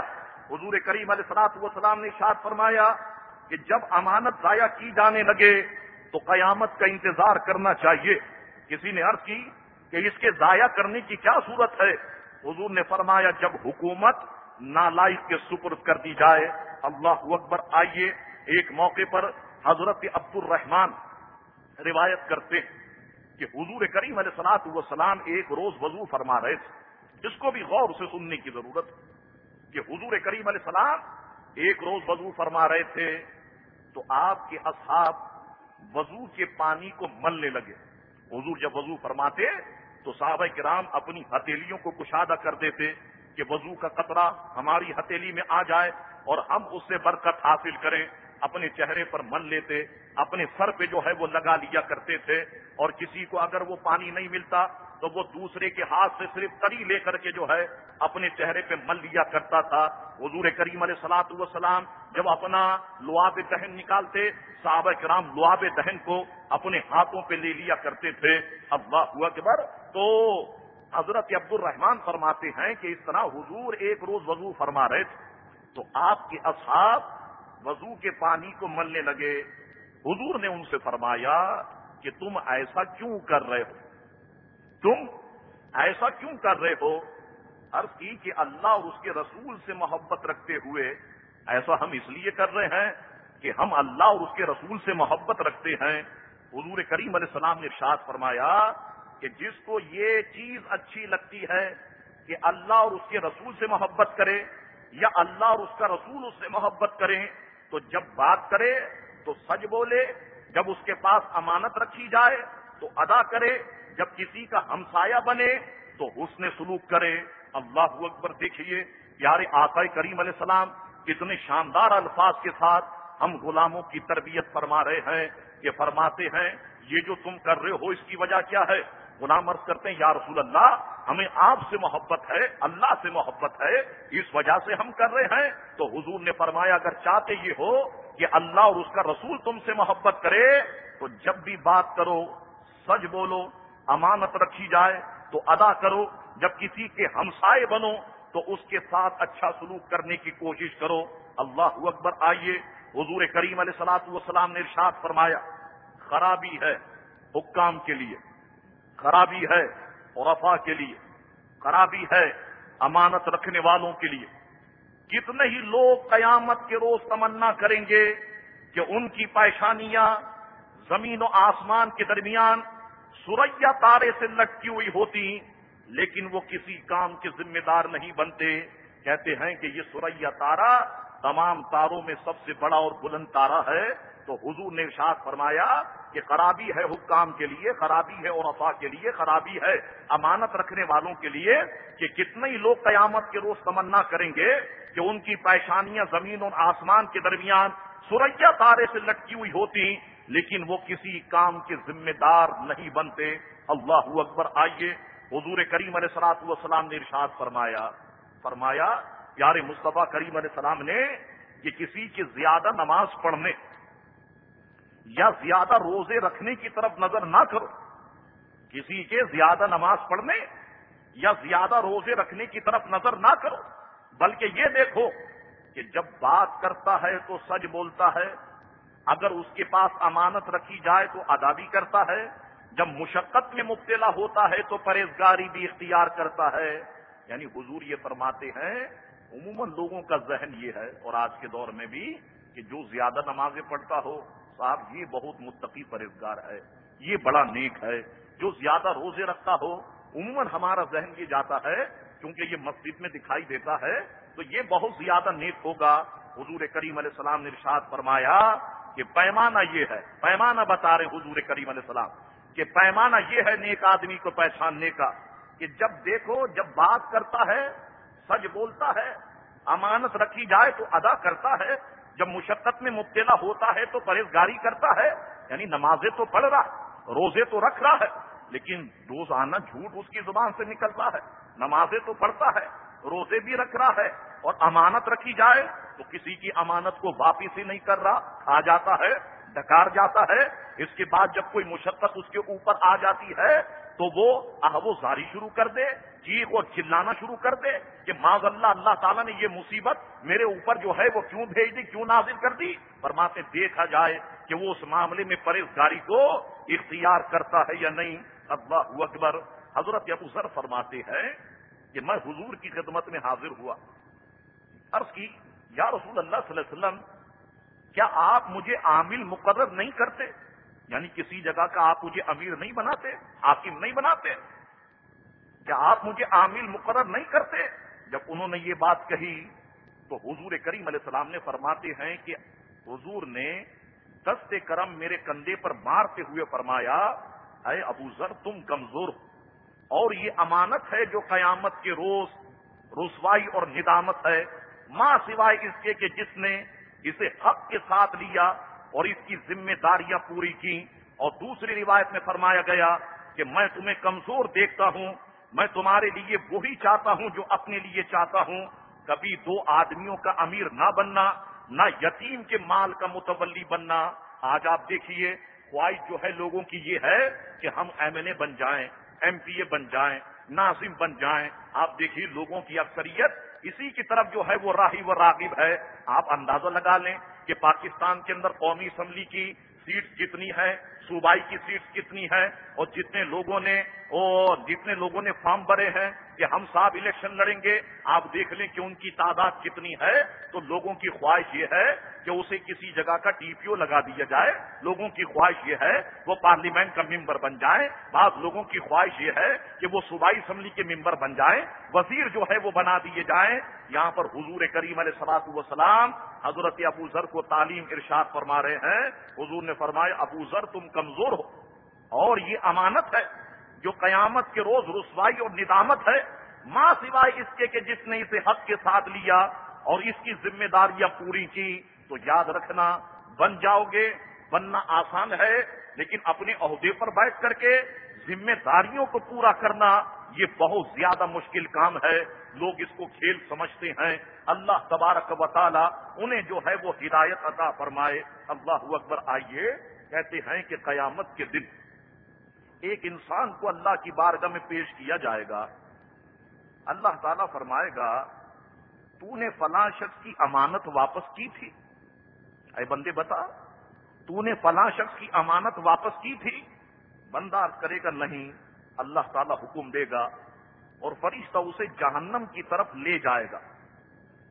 C: حضور کریم علیہ سلاط وسلام نے ارشاد فرمایا کہ جب امانت ضائع کی جانے لگے، تو قیامت کا انتظار کرنا چاہیے۔ کسی نے عرض کی کہ اس کے ضائع کرنے کی کیا صورت ہے؟ حضور نے فرمایا جب حکومت نالائق کے سپرد کر دی جائے، اللہ اکبر، آئیے ایک موقع پر حضرت عبد الرحمان روایت کرتے کہ حضور کریم علیہ سلاط وسلام ایک روز وضو فرما رہے تھے۔ جس کو بھی غور سے سننے کی ضرورت کہ حضور کریم علیہ السلام ایک روز وضو فرما رہے تھے تو آپ کے اصحاب وضو کے پانی کو ملنے لگے۔ حضور جب وضو فرماتے تو صحابہ کرام اپنی ہتھیلیوں کو کشادہ کر دیتے کہ وضو کا قطرہ ہماری ہتھیلی میں آ جائے اور ہم اس سے برکت حاصل کریں۔ اپنے چہرے پر من لیتے، اپنے سر پہ جو ہے وہ لگا لیا کرتے تھے اور کسی کو اگر وہ پانی نہیں ملتا تو وہ دوسرے کے ہاتھ سے صرف تری لے کر کے جو ہے اپنے چہرے پہ مل لیا کرتا تھا۔ حضور کریم علیہ سلاط والسلام جب اپنا لعاب دہن نکالتے، صحابہ کرام لعاب دہن کو اپنے ہاتھوں پہ لے لیا کرتے تھے۔ اللہ ہوا کے بار تو حضرت عبد الرحمان فرماتے ہیں کہ اس طرح حضور ایک روز وضو فرما رہے تھے۔ تو آپ کے اصحاب وضو کے پانی کو ملنے لگے۔ حضور نے ان سے فرمایا کہ تم ایسا کیوں کر رہے ہو؟ تم ایسا کیوں کر رہے ہو؟ عرض کی کہ اللہ اور اس کے رسول سے محبت رکھتے ہوئے ایسا ہم اس لیے کر رہے ہیں کہ ہم اللہ اور اس کے رسول سے محبت رکھتے ہیں۔ حضور کریم علیہ السلام نے ارشاد فرمایا کہ جس کو یہ چیز اچھی لگتی ہے کہ اللہ اور اس کے رسول سے محبت کرے یا اللہ اور اس کا رسول اس سے محبت کرے، تو جب بات کرے تو سچ بولے، جب اس کے پاس امانت رکھی جائے تو ادا کرے جب کسی کا ہمسایہ بنے تو حسن سلوک کرے۔ اللہ اکبر دیکھیے، پیارے آقا کریم علیہ السلام، کتنے شاندار الفاظ کے ساتھ ہم غلاموں کی تربیت فرما رہے ہیں یہ فرماتے ہیں، یہ جو تم کر رہے ہو، اس کی وجہ کیا ہے؟ غلام عرض کرتے ہیں، یا رسول اللہ، ہمیں آپ سے محبت ہے، اللہ سے محبت ہے، اس وجہ سے ہم کر رہے ہیں۔ تو حضور نے فرمایا، اگر چاہتے یہ ہو کہ اللہ اور اس کا رسول تم سے محبت کرے، تو جب بھی بات کرو، سچ بولو امانت رکھی جائے تو ادا کرو۔ جب کسی کے ہمسائے بنو تو اس کے ساتھ اچھا سلوک کرنے کی کوشش کرو۔ اللہ اکبر۔ آئیے، حضور کریم علیہ سلاط والسلام نے ارشاد فرمایا، خرابی ہے حکام کے لیے، خرابی ہے رفا کے لیے، خرابی ہے امانت رکھنے والوں کے لیے۔ کتنے ہی لوگ قیامت کے روز تمنا کریں گے کہ ان کی پیشانیاں زمین و آسمان کے درمیان سوریا تارے سے لٹکی ہوئی ہوتی، لیکن وہ کسی کام کے ذمہ دار نہیں بنتے۔ کہتے ہیں کہ یہ سوریا تارا تمام تاروں میں سب سے بڑا اور بلند تارا ہے۔ تو حضور نے ارشاد فرمایا کہ خرابی ہے حکام کے لیے، خرابی ہے اور افا کے لیے، خرابی ہے امانت رکھنے والوں کے لیے کہ کتنے ہی لوگ قیامت کے روز تمنا کریں گے کہ ان کی پیشانیاں زمین اور آسمان کے درمیان سوریا تارے سے لٹکی ہوئی ہوتی۔ لیکن وہ کسی کام کے ذمہ دار نہیں بنتے۔ اللہ اکبر، آئیے حضور کریم علیہ سلاط والسلام نے ارشاد فرمایا۔ فرمایا پیار مصطفیٰ کریم علیہ السلام نے کہ کسی کی زیادہ نماز پڑھنے یا زیادہ روزے رکھنے کی طرف نظر نہ کرو۔ کسی کے زیادہ نماز پڑھنے یا زیادہ روزے رکھنے کی طرف نظر نہ کرو، بلکہ یہ دیکھو کہ جب بات کرتا ہے تو سچ بولتا ہے۔ اگر اس کے پاس امانت رکھی جائے تو ادا بھی کرتا ہے، جب مشقت میں مبتلا ہوتا ہے تو پرہیزگاری بھی اختیار کرتا ہے۔ یعنی حضور یہ فرماتے ہیں، عموماً لوگوں کا ذہن یہ ہے، اور آج کے دور میں بھی، کہ جو زیادہ نمازیں پڑھتا ہو، صاحب یہ بہت متقی پرہزگار ہے، یہ بڑا نیک ہے۔ جو زیادہ روزے رکھتا ہو، عموماً ہمارا ذہن یہ جاتا ہے کیونکہ یہ مسجد میں دکھائی دیتا ہے، تو یہ بہت زیادہ نیک ہوگا۔ حضور کریم علیہ السلام نے ارشاد فرمایا کہ پیمانہ یہ ہے، پیمانہ بتا رہے حضور کریم علیہ السلام کہ پیمانہ یہ ہے نیک آدمی کو پہچاننے کا کہ جب دیکھو، جب بات کرتا ہے، سچ بولتا ہے، امانت رکھی جائے تو ادا کرتا ہے، جب مشقت میں مبتلا ہوتا ہے تو پرہیزگاری کرتا ہے یعنی نمازیں تو پڑھ رہا ہے، روزے تو رکھ رہا ہے، لیکن روزانہ جھوٹ اس کی زبان سے نکلتا ہے، نمازیں تو پڑھتا ہے۔ روزے بھی رکھ رہا ہے اور امانت رکھی جائے تو کسی کی امانت کو واپس ہی نہیں کر رہا، کھا جاتا ہے، ڈکار جاتا ہے۔ اس کے بعد جب کوئی مشقت اس کے اوپر آ جاتی ہے تو وہ وہ زاری شروع کر دے چیخ اور چلانا شروع کر دے کہ معذ اللہ اللہ تعالیٰ نے یہ مصیبت میرے اوپر جو ہے وہ کیوں بھیج دی، کیوں نازل کر دی؟ سے دیکھا جائے کہ وہ اس معاملے میں پرہیزگاری کو اختیار کرتا ہے یا نہیں۔ اللہ اکبر۔ حضرت ابو ذر فرماتے ہیں کہ میں حضور کی خدمت میں حاضر ہوا۔ عرض کی، یا رسول اللہ صلی اللہ علیہ وسلم، کیا آپ مجھے عامل مقرر نہیں کرتے؟ یعنی کسی جگہ کا آپ مجھے امیر نہیں بناتے، حاکم نہیں بناتے؟ کیا آپ مجھے عامل مقرر نہیں کرتے؟ جب انہوں نے یہ بات کہی، تو حضور کریم علیہ السلام نے فرماتے ہیں کہ حضور نے دست کرم میرے کندھے پر مارتے ہوئے فرمایا، اے ابو ذر، تم کمزور ہو۔ اور یہ امانت ہے جو قیامت کے روز رسوائی اور ندامت ہے۔ ماں سوائے اس کے کہ جس نے اسے حق کے ساتھ لیا اور اس کی ذمہ داریاں پوری کی اور دوسری روایت میں فرمایا گیا کہ میں تمہیں کمزور دیکھتا ہوں، میں تمہارے لیے وہی چاہتا ہوں جو اپنے لیے چاہتا ہوں۔ کبھی دو آدمیوں کا امیر نہ بننا، نہ یتیم کے مال کا متولی بننا۔ آج آپ دیکھیے، خواہش جو ہے لوگوں کی یہ ہے کہ ہم ایم این اے بن جائیں۔ ایم پی اے بن جائیں، ناظم بن جائیں، آپ دیکھیے لوگوں کی اکثریت، اسی کی طرف جو ہے وہ راہی و راغب ہے۔ آپ اندازہ لگا لیں کہ پاکستان کے اندر قومی اسمبلی کی سیٹ جتنی ہے صوبائی کی سیٹ کتنی ہے اور جتنے لوگوں نے، اور جتنے لوگوں نے فارم بھرے ہیں کہ ہم صاحب الیکشن لڑیں گے، آپ دیکھ لیں کہ ان کی تعداد کتنی ہے، تو لوگوں کی خواہش یہ ہے کہ اسے کسی جگہ کا ٹی پی او لگا دیا جائے۔ لوگوں کی خواہش یہ ہے وہ پارلیمنٹ کا ممبر بن جائے بعض لوگوں کی خواہش یہ ہے کہ وہ صوبائی اسمبلی کے ممبر بن جائیں۔ وزیر جو ہے وہ بنا دیے جائیں۔ یہاں پر حضور کریم علیہ سلاط وسلام حضرت ابو ذر کو تعلیم ارشاد فرما رہے ہیں۔ حضور نے فرمایا، ابو ذر تم کمزور ہو اور یہ امانت ہے۔ جو قیامت کے روز رسوائی اور ندامت ہے ماں سوائے اس کے کہ جس نے اسے حق کے ساتھ لیا اور اس کی ذمہ داریاں پوری کی، تو یاد رکھنا، بن جاؤ گے، بننا آسان ہے، لیکن اپنے عہدے پر بیٹھ کر کے ذمہ داریوں کو پورا کرنا، یہ بہت زیادہ مشکل کام ہے۔ لوگ اس کو کھیل سمجھتے ہیں۔ اللہ تبارک و تعالی انہیں جو ہے وہ ہدایت عطا فرمائے۔ اللہ اکبر، آئیے کہتے ہیں کہ قیامت کے دن ایک انسان کو اللہ کی بارگاہ میں پیش کیا جائے گا۔ اللہ تعالیٰ فرمائے گا، تو نے فلاں شخص کی امانت واپس کی تھی۔ اے بندے بتا، تو نے فلاں شخص کی امانت واپس کی تھی؟ بندہ کرے گا، نہیں، اللہ تعالیٰ حکم دے گا اور فرشتہ اسے جہنم کی طرف لے جائے گا۔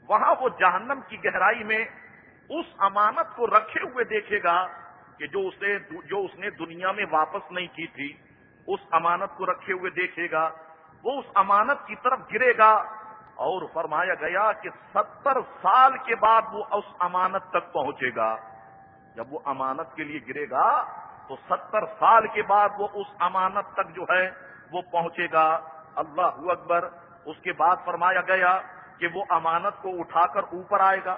C: وہاں وہ جہنم کی گہرائی میں اس امانت کو رکھے ہوئے دیکھے گا کہ جو اسے جو اس نے دنیا میں واپس نہیں کی تھی، اس امانت کو رکھے ہوئے دیکھے گا، وہ اس امانت کی طرف گرے گا۔ اور فرمایا گیا کہ ستر سال کے بعد وہ اس امانت تک پہنچے گا۔ جب وہ امانت کے لیے گرے گا، تو ستر سال کے بعد وہ اس امانت تک جو ہے، وہ پہنچے گا۔ اللہ اکبر۔ اس کے بعد فرمایا گیا کہ وہ امانت کو اٹھا کر اوپر آئے گا۔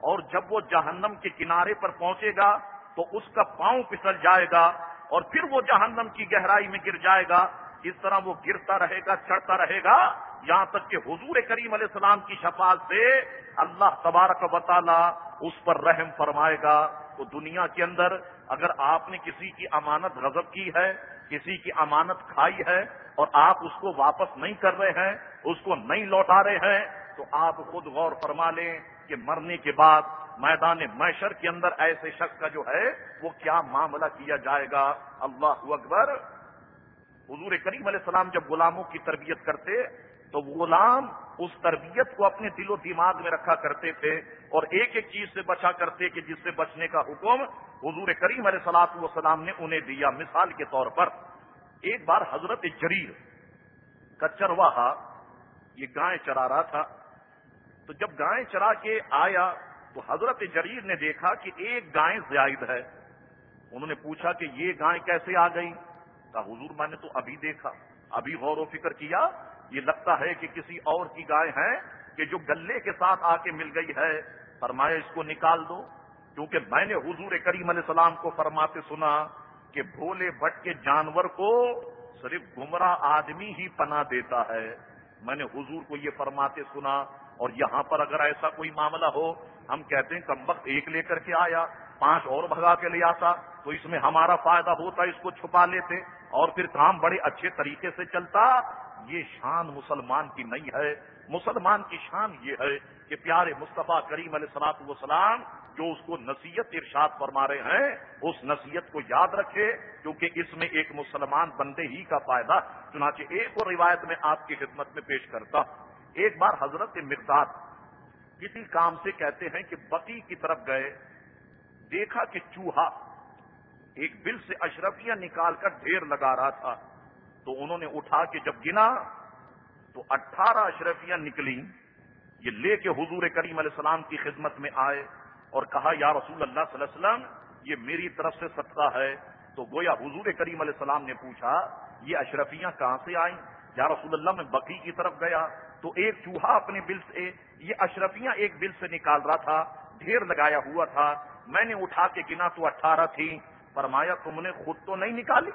C: اور جب وہ جہنم کے کنارے پر پہنچے گا تو اس کا پاؤں پسل جائے گا اور پھر وہ جہنم کی گہرائی میں گر جائے گا۔ اس طرح وہ گرتا رہے گا، چڑھتا رہے گا، یہاں تک کہ حضور کریم علیہ السلام کی شفاعت سے اللہ تبارک و تعالی اس پر رحم فرمائے گا۔ تو دنیا کے اندر اگر آپ نے کسی کی امانت غضب کی ہے، کسی کی امانت کھائی ہے اور آپ اس کو واپس نہیں کر رہے ہیں، اس کو نہیں لوٹا رہے ہیں، تو آپ خود غور فرما لیں کہ مرنے کے بعد میدان میشر کے اندر ایسے شخص کا جو ہے، وہ کیا معاملہ کیا جائے گا؟ اللہ اکبر۔ حضور کریم علیہ السلام جب غلاموں کی تربیت کرتے، تو غلام اس تربیت کو اپنے دل و دماغ میں رکھا کرتے تھے اور ایک ایک چیز سے بچا کرتے کہ جس سے بچنے کا حکم حضور کریم علیہ سلاط وسلام نے انہیں دیا۔ مثال کے طور پر ایک بار حضرت جریر کچرواہا، یہ گائے چرا رہا تھا، تو جب گائے چرا کے آیا تو حضرت جریر نے دیکھا کہ ایک گائے زائد ہے۔ انہوں نے پوچھا کہ یہ گائے کیسے آ گئی کہا، حضور، میں نے تو ابھی دیکھا۔ ابھی غور و فکر کیا، یہ لگتا ہے کہ کسی اور کی گائے ہے کہ جو گلے کے ساتھ آ کے مل گئی ہے۔ فرمایا، اس کو نکال دو۔ کیونکہ میں نے حضور کریم علیہ السلام کو فرماتے سنا کہ بھولے بٹ کے جانور کو صرف گمراہ آدمی ہی پنا دیتا ہے۔ میں نے حضور کو یہ فرماتے سنا، اور یہاں پر اگر ایسا کوئی معاملہ ہو ہم کہتے ہیں کم وقت ایک لے کر کے آیا، پانچ اور بھگا کے لے آتا، تو اس میں ہمارا فائدہ ہوتا، اس کو چھپا لیتے، اور پھر کام بڑے اچھے طریقے سے چلتا۔ یہ شان مسلمان کی نہیں ہے، مسلمان کی شان یہ ہے کہ پیارے مصطفیٰ کریم علیہ سلاط وسلام جو اس کو نصیحت ارشاد فرما رہے ہیں، اس نصیحت کو یاد رکھے، کیونکہ اس میں ایک مسلمان بندے ہی کا فائدہ، چنانچہ ایک اور روایت میں آپ کی خدمت میں پیش کرتا ایک بار حضرت مقداد کسی کام سے کہتے ہیں کہ بقی کی طرف گئے، دیکھا کہ چوہا ایک بل سے اشرفیاں نکال کر ڈھیر لگا رہا تھا۔ تو انہوں نے اٹھا کے جب گنا تو اٹھارہ اشرفیاں نکلی یہ لے کے حضور کریم علیہ السلام کی خدمت میں آئے اور کہا، یا رسول اللہ صلی اللہ علیہ وسلم، یہ میری طرف سے صدقہ ہے۔ تو گویا حضور کریم علیہ السلام نے پوچھا، یہ اشرفیاں کہاں سے آئیں؟ یا رسول اللہ میں بقی کی طرف گیا تو ایک چوہا اپنے بل سے یہ اشرفیاں ایک بل سے نکال رہا تھا، ڈھیر لگایا ہوا تھا۔ میں نے اٹھا کے گنا تو اٹھارہ تھی۔ فرمایا، تم نے خود تو نہیں نکالی۔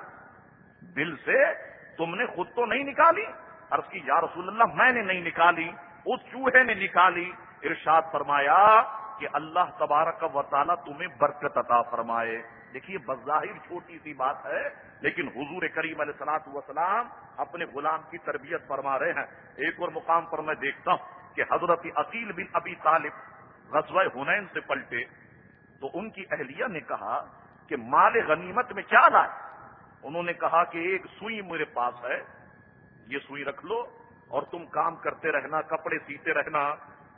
C: دل سے تم نے خود تو نہیں نکالی۔ عرض کی، یا رسول اللہ، میں نے نہیں نکالی۔ اس چوہے نے نکالی۔ ارشاد فرمایا کہ اللہ تبارک و تعالیٰ تمہیں برکت عطا فرمائے۔ دیکھیے، بظاہر چھوٹی سی بات ہے، لیکن حضور کریم علیہ سلاط وسلام اپنے غلام کی تربیت فرما رہے ہیں۔ ایک اور مقام پر میں دیکھتا ہوں کہ حضرت عقیل بن ابی طالب غزوہ ہنین سے پلٹے، تو ان کی اہلیہ نے کہا کہ مال غنیمت میں کیا لائے؟ انہوں نے کہا کہ ایک سوئی میرے پاس ہے، یہ سوئی رکھ لو اور تم کام کرتے رہنا، کپڑے سیتے رہنا۔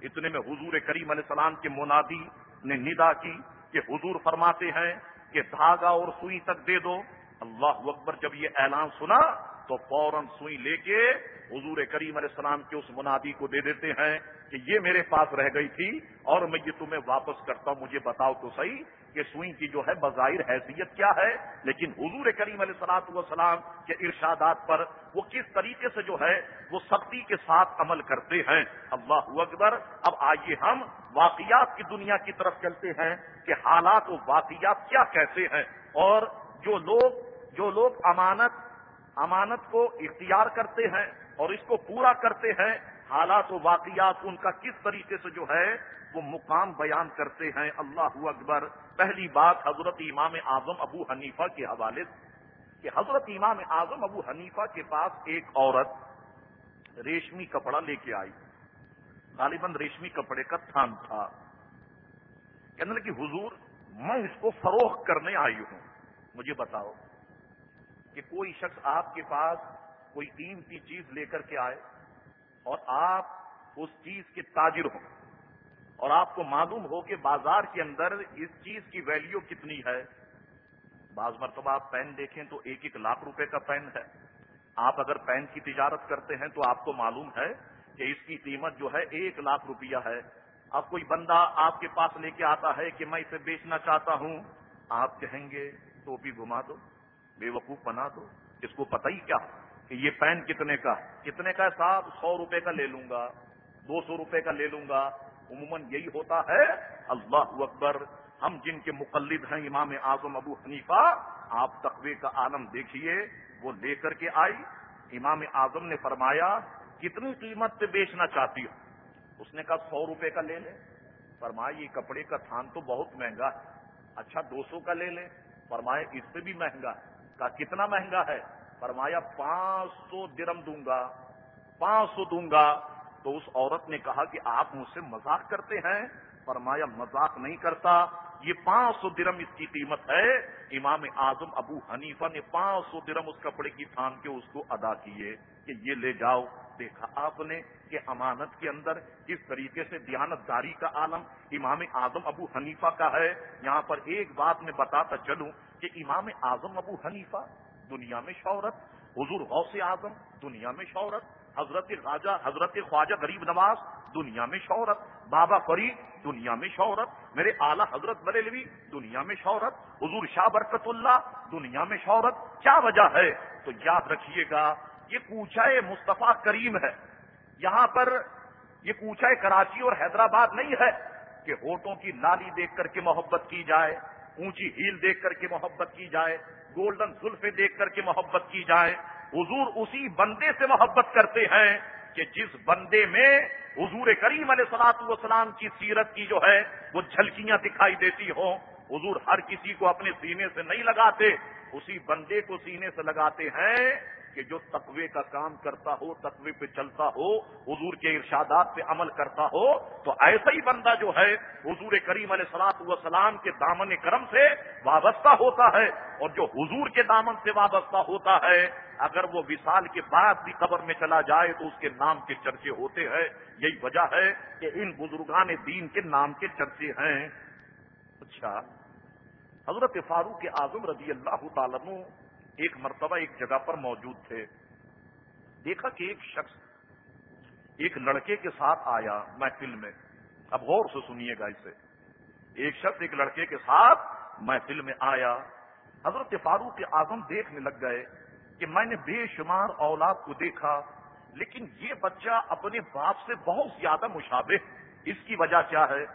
C: اتنے میں حضور کریم علیہ السلام کے منادی نے ندا کی کہ حضور فرماتے ہیں کہ دھاگا اور سوئی تک دے دو۔ اللہ اکبر، جب یہ اعلان سنا تو فوراً سوئی لے کے حضور کریم علیہ السلام کے اس منادی کو دے دیتے ہیں کہ یہ میرے پاس رہ گئی تھی اور میں یہ تمہیں واپس کرتا ہوں، مجھے بتاؤ تو صحیح کہ سوئی کی جو ہے بظاہر حیثیت کیا ہے۔ لیکن حضور کریم علیہ سلاط وسلام کے ارشادات پر وہ کس طریقے سے جو ہے وہ سختی کے ساتھ عمل کرتے ہیں۔ اللہ اکبر، اب آئیے ہم واقعات کی دنیا کی طرف چلتے ہیں۔ کہ حالات و واقعات کیا کیسے ہیں اور جو لوگ جو لوگ امانت امانت کو اختیار کرتے ہیں اور اس کو پورا کرتے ہیں، حالات و واقعات ان کا کس طریقے سے جو ہے وہ مقام بیان کرتے ہیں۔ اللہ اکبر۔ پہلی بات حضرت امام اعظم ابو حنیفہ کے حوالے سے کہ حضرت امام اعظم ابو حنیفہ کے پاس ایک عورت ریشمی کپڑا لے کے آئی۔ غالباً ریشمی کپڑے کا تھان تھا۔ کہنے لگی، حضور، میں اس کو فروخت کرنے آئی ہوں. مجھے بتاؤ کہ کوئی شخص آپ کے پاس کوئی قیمتی چیز لے کر کے آئے اور آپ اس چیز کے تاجر ہوں اور آپ کو معلوم ہو کہ بازار کے اندر اس چیز کی ویلیو کتنی ہے؟ بعض مرتبہ آپ پین دیکھیں تو ایک ایک لاکھ روپے کا پین ہے۔ آپ اگر پین کی تجارت کرتے ہیں تو آپ کو معلوم ہے کہ اس کی قیمت جو ہے ایک لاکھ روپیہ ہے۔ اب کوئی بندہ آپ کے پاس لے کے آتا ہے کہ میں اسے بیچنا چاہتا ہوں، آپ کہیں گے، ٹوپی گھما دو، بے وقوف بنا دو۔ اس کو پتہ ہی کیا کہ یہ پین کتنے کا کتنے کا صاحب؟ سو روپے کا لے لوں گا، دو سو روپے کا لے لوں گا۔ عموماً یہی ہوتا ہے، اللہ اکبر، ہم جن کے مقلد ہیں، امام اعظم ابو حنیفہ، آپ تقوی کا عالم دیکھیے، وہ لے کر کے آئی۔ امام اعظم نے فرمایا، کتنی قیمت پہ بیچنا چاہتی ہو؟ اس نے کہا سو روپے کا لے لے۔ فرمایا، یہ کپڑے کا تھان تو بہت مہنگا ہے۔ اچھا دو سو کا لے لے۔ فرمایا، اس سے بھی مہنگا کہا، کتنا مہنگا ہے؟ فرمایا، پانچ سو درم دوں گا۔ پانچ سو دوں گا۔ تو اس عورت نے کہا کہ آپ مجھ سے مذاق کرتے ہیں؟ فرمایا، مذاق نہیں کرتا۔ یہ پانچ سو درم اس کی قیمت ہے۔ امام اعظم ابو حنیفہ نے پانچ سو درم اس کپڑے کی تھان کے اس کو ادا کیے کہ یہ لے جاؤ۔ دیکھا آپ نے کہ امانت کے اندر کس طریقے سے دیانت داری کا عالم امام اعظم ابو حنیفہ کا ہے۔ یہاں پر ایک بات میں بتاتا چلوں کہ امام اعظم ابو حنیفہ دنیا میں شہرت، حضور غوث اعظم دنیا میں شہرت حضرت خواجہ حضرت خواجہ غریب نواز، دنیا میں شہرت، بابا فرید، دنیا میں شہرت، میرے اعلیٰ حضرت بریلوی دنیا میں شہرت، حضور شاہ برکت اللہ، دنیا میں شہرت، کیا وجہ ہے؟ تو یاد رکھیے گا، یہ کوچا مصطفیٰ کریم ہے، یہاں پر یہ کوچا کراچی اور حیدرآباد نہیں ہے کہ ہوٹوں کی نالی دیکھ کر کے محبت کی جائے، اونچی ہیل دیکھ کر کے محبت کی جائے، گولڈن زلفے دیکھ کر کے محبت کی جائے حضور اسی بندے سے محبت کرتے ہیں کہ جس بندے میں حضور کریم علیہ سلاط والسلام کی سیرت کی جو ہے وہ جھلکیاں دکھائی دیتی ہوں۔ حضور ہر کسی کو اپنے سینے سے نہیں لگاتے، اسی بندے کو سینے سے لگاتے ہیں کہ جو تقوی کا کام کرتا ہو، تقوی پہ چلتا ہو، حضور کے ارشادات پہ عمل کرتا ہو، تو ایسا ہی بندہ جو ہے حضور کریم علیہ سلاط وسلام کے دامن کرم سے وابستہ ہوتا ہے۔ اور جو حضور کے دامن سے وابستہ ہوتا ہے اگر وہ وصال کے بعد بھی قبر میں چلا جائے تو اس کے نام کے چرچے ہوتے ہیں۔ یہی وجہ ہے کہ ان بزرگان دین کے نام کے چرچے ہیں۔ اچھا۔ حضرت فاروق اعظم رضی اللہ تعالیٰ ایک مرتبہ ایک جگہ پر موجود تھے۔ دیکھا کہ ایک شخص ایک لڑکے کے ساتھ آیا محفل میں۔ اب غور سے سنیے گا اسے۔ ایک شخص ایک لڑکے کے ساتھ محفل میں آیا۔ حضرت فاروق اعظم دیکھنے لگ گئے۔ کہ میں نے بے شمار اولاد کو دیکھا، لیکن یہ بچہ اپنے باپ سے بہت زیادہ مشابہ اس کی وجہ کیا ہے؟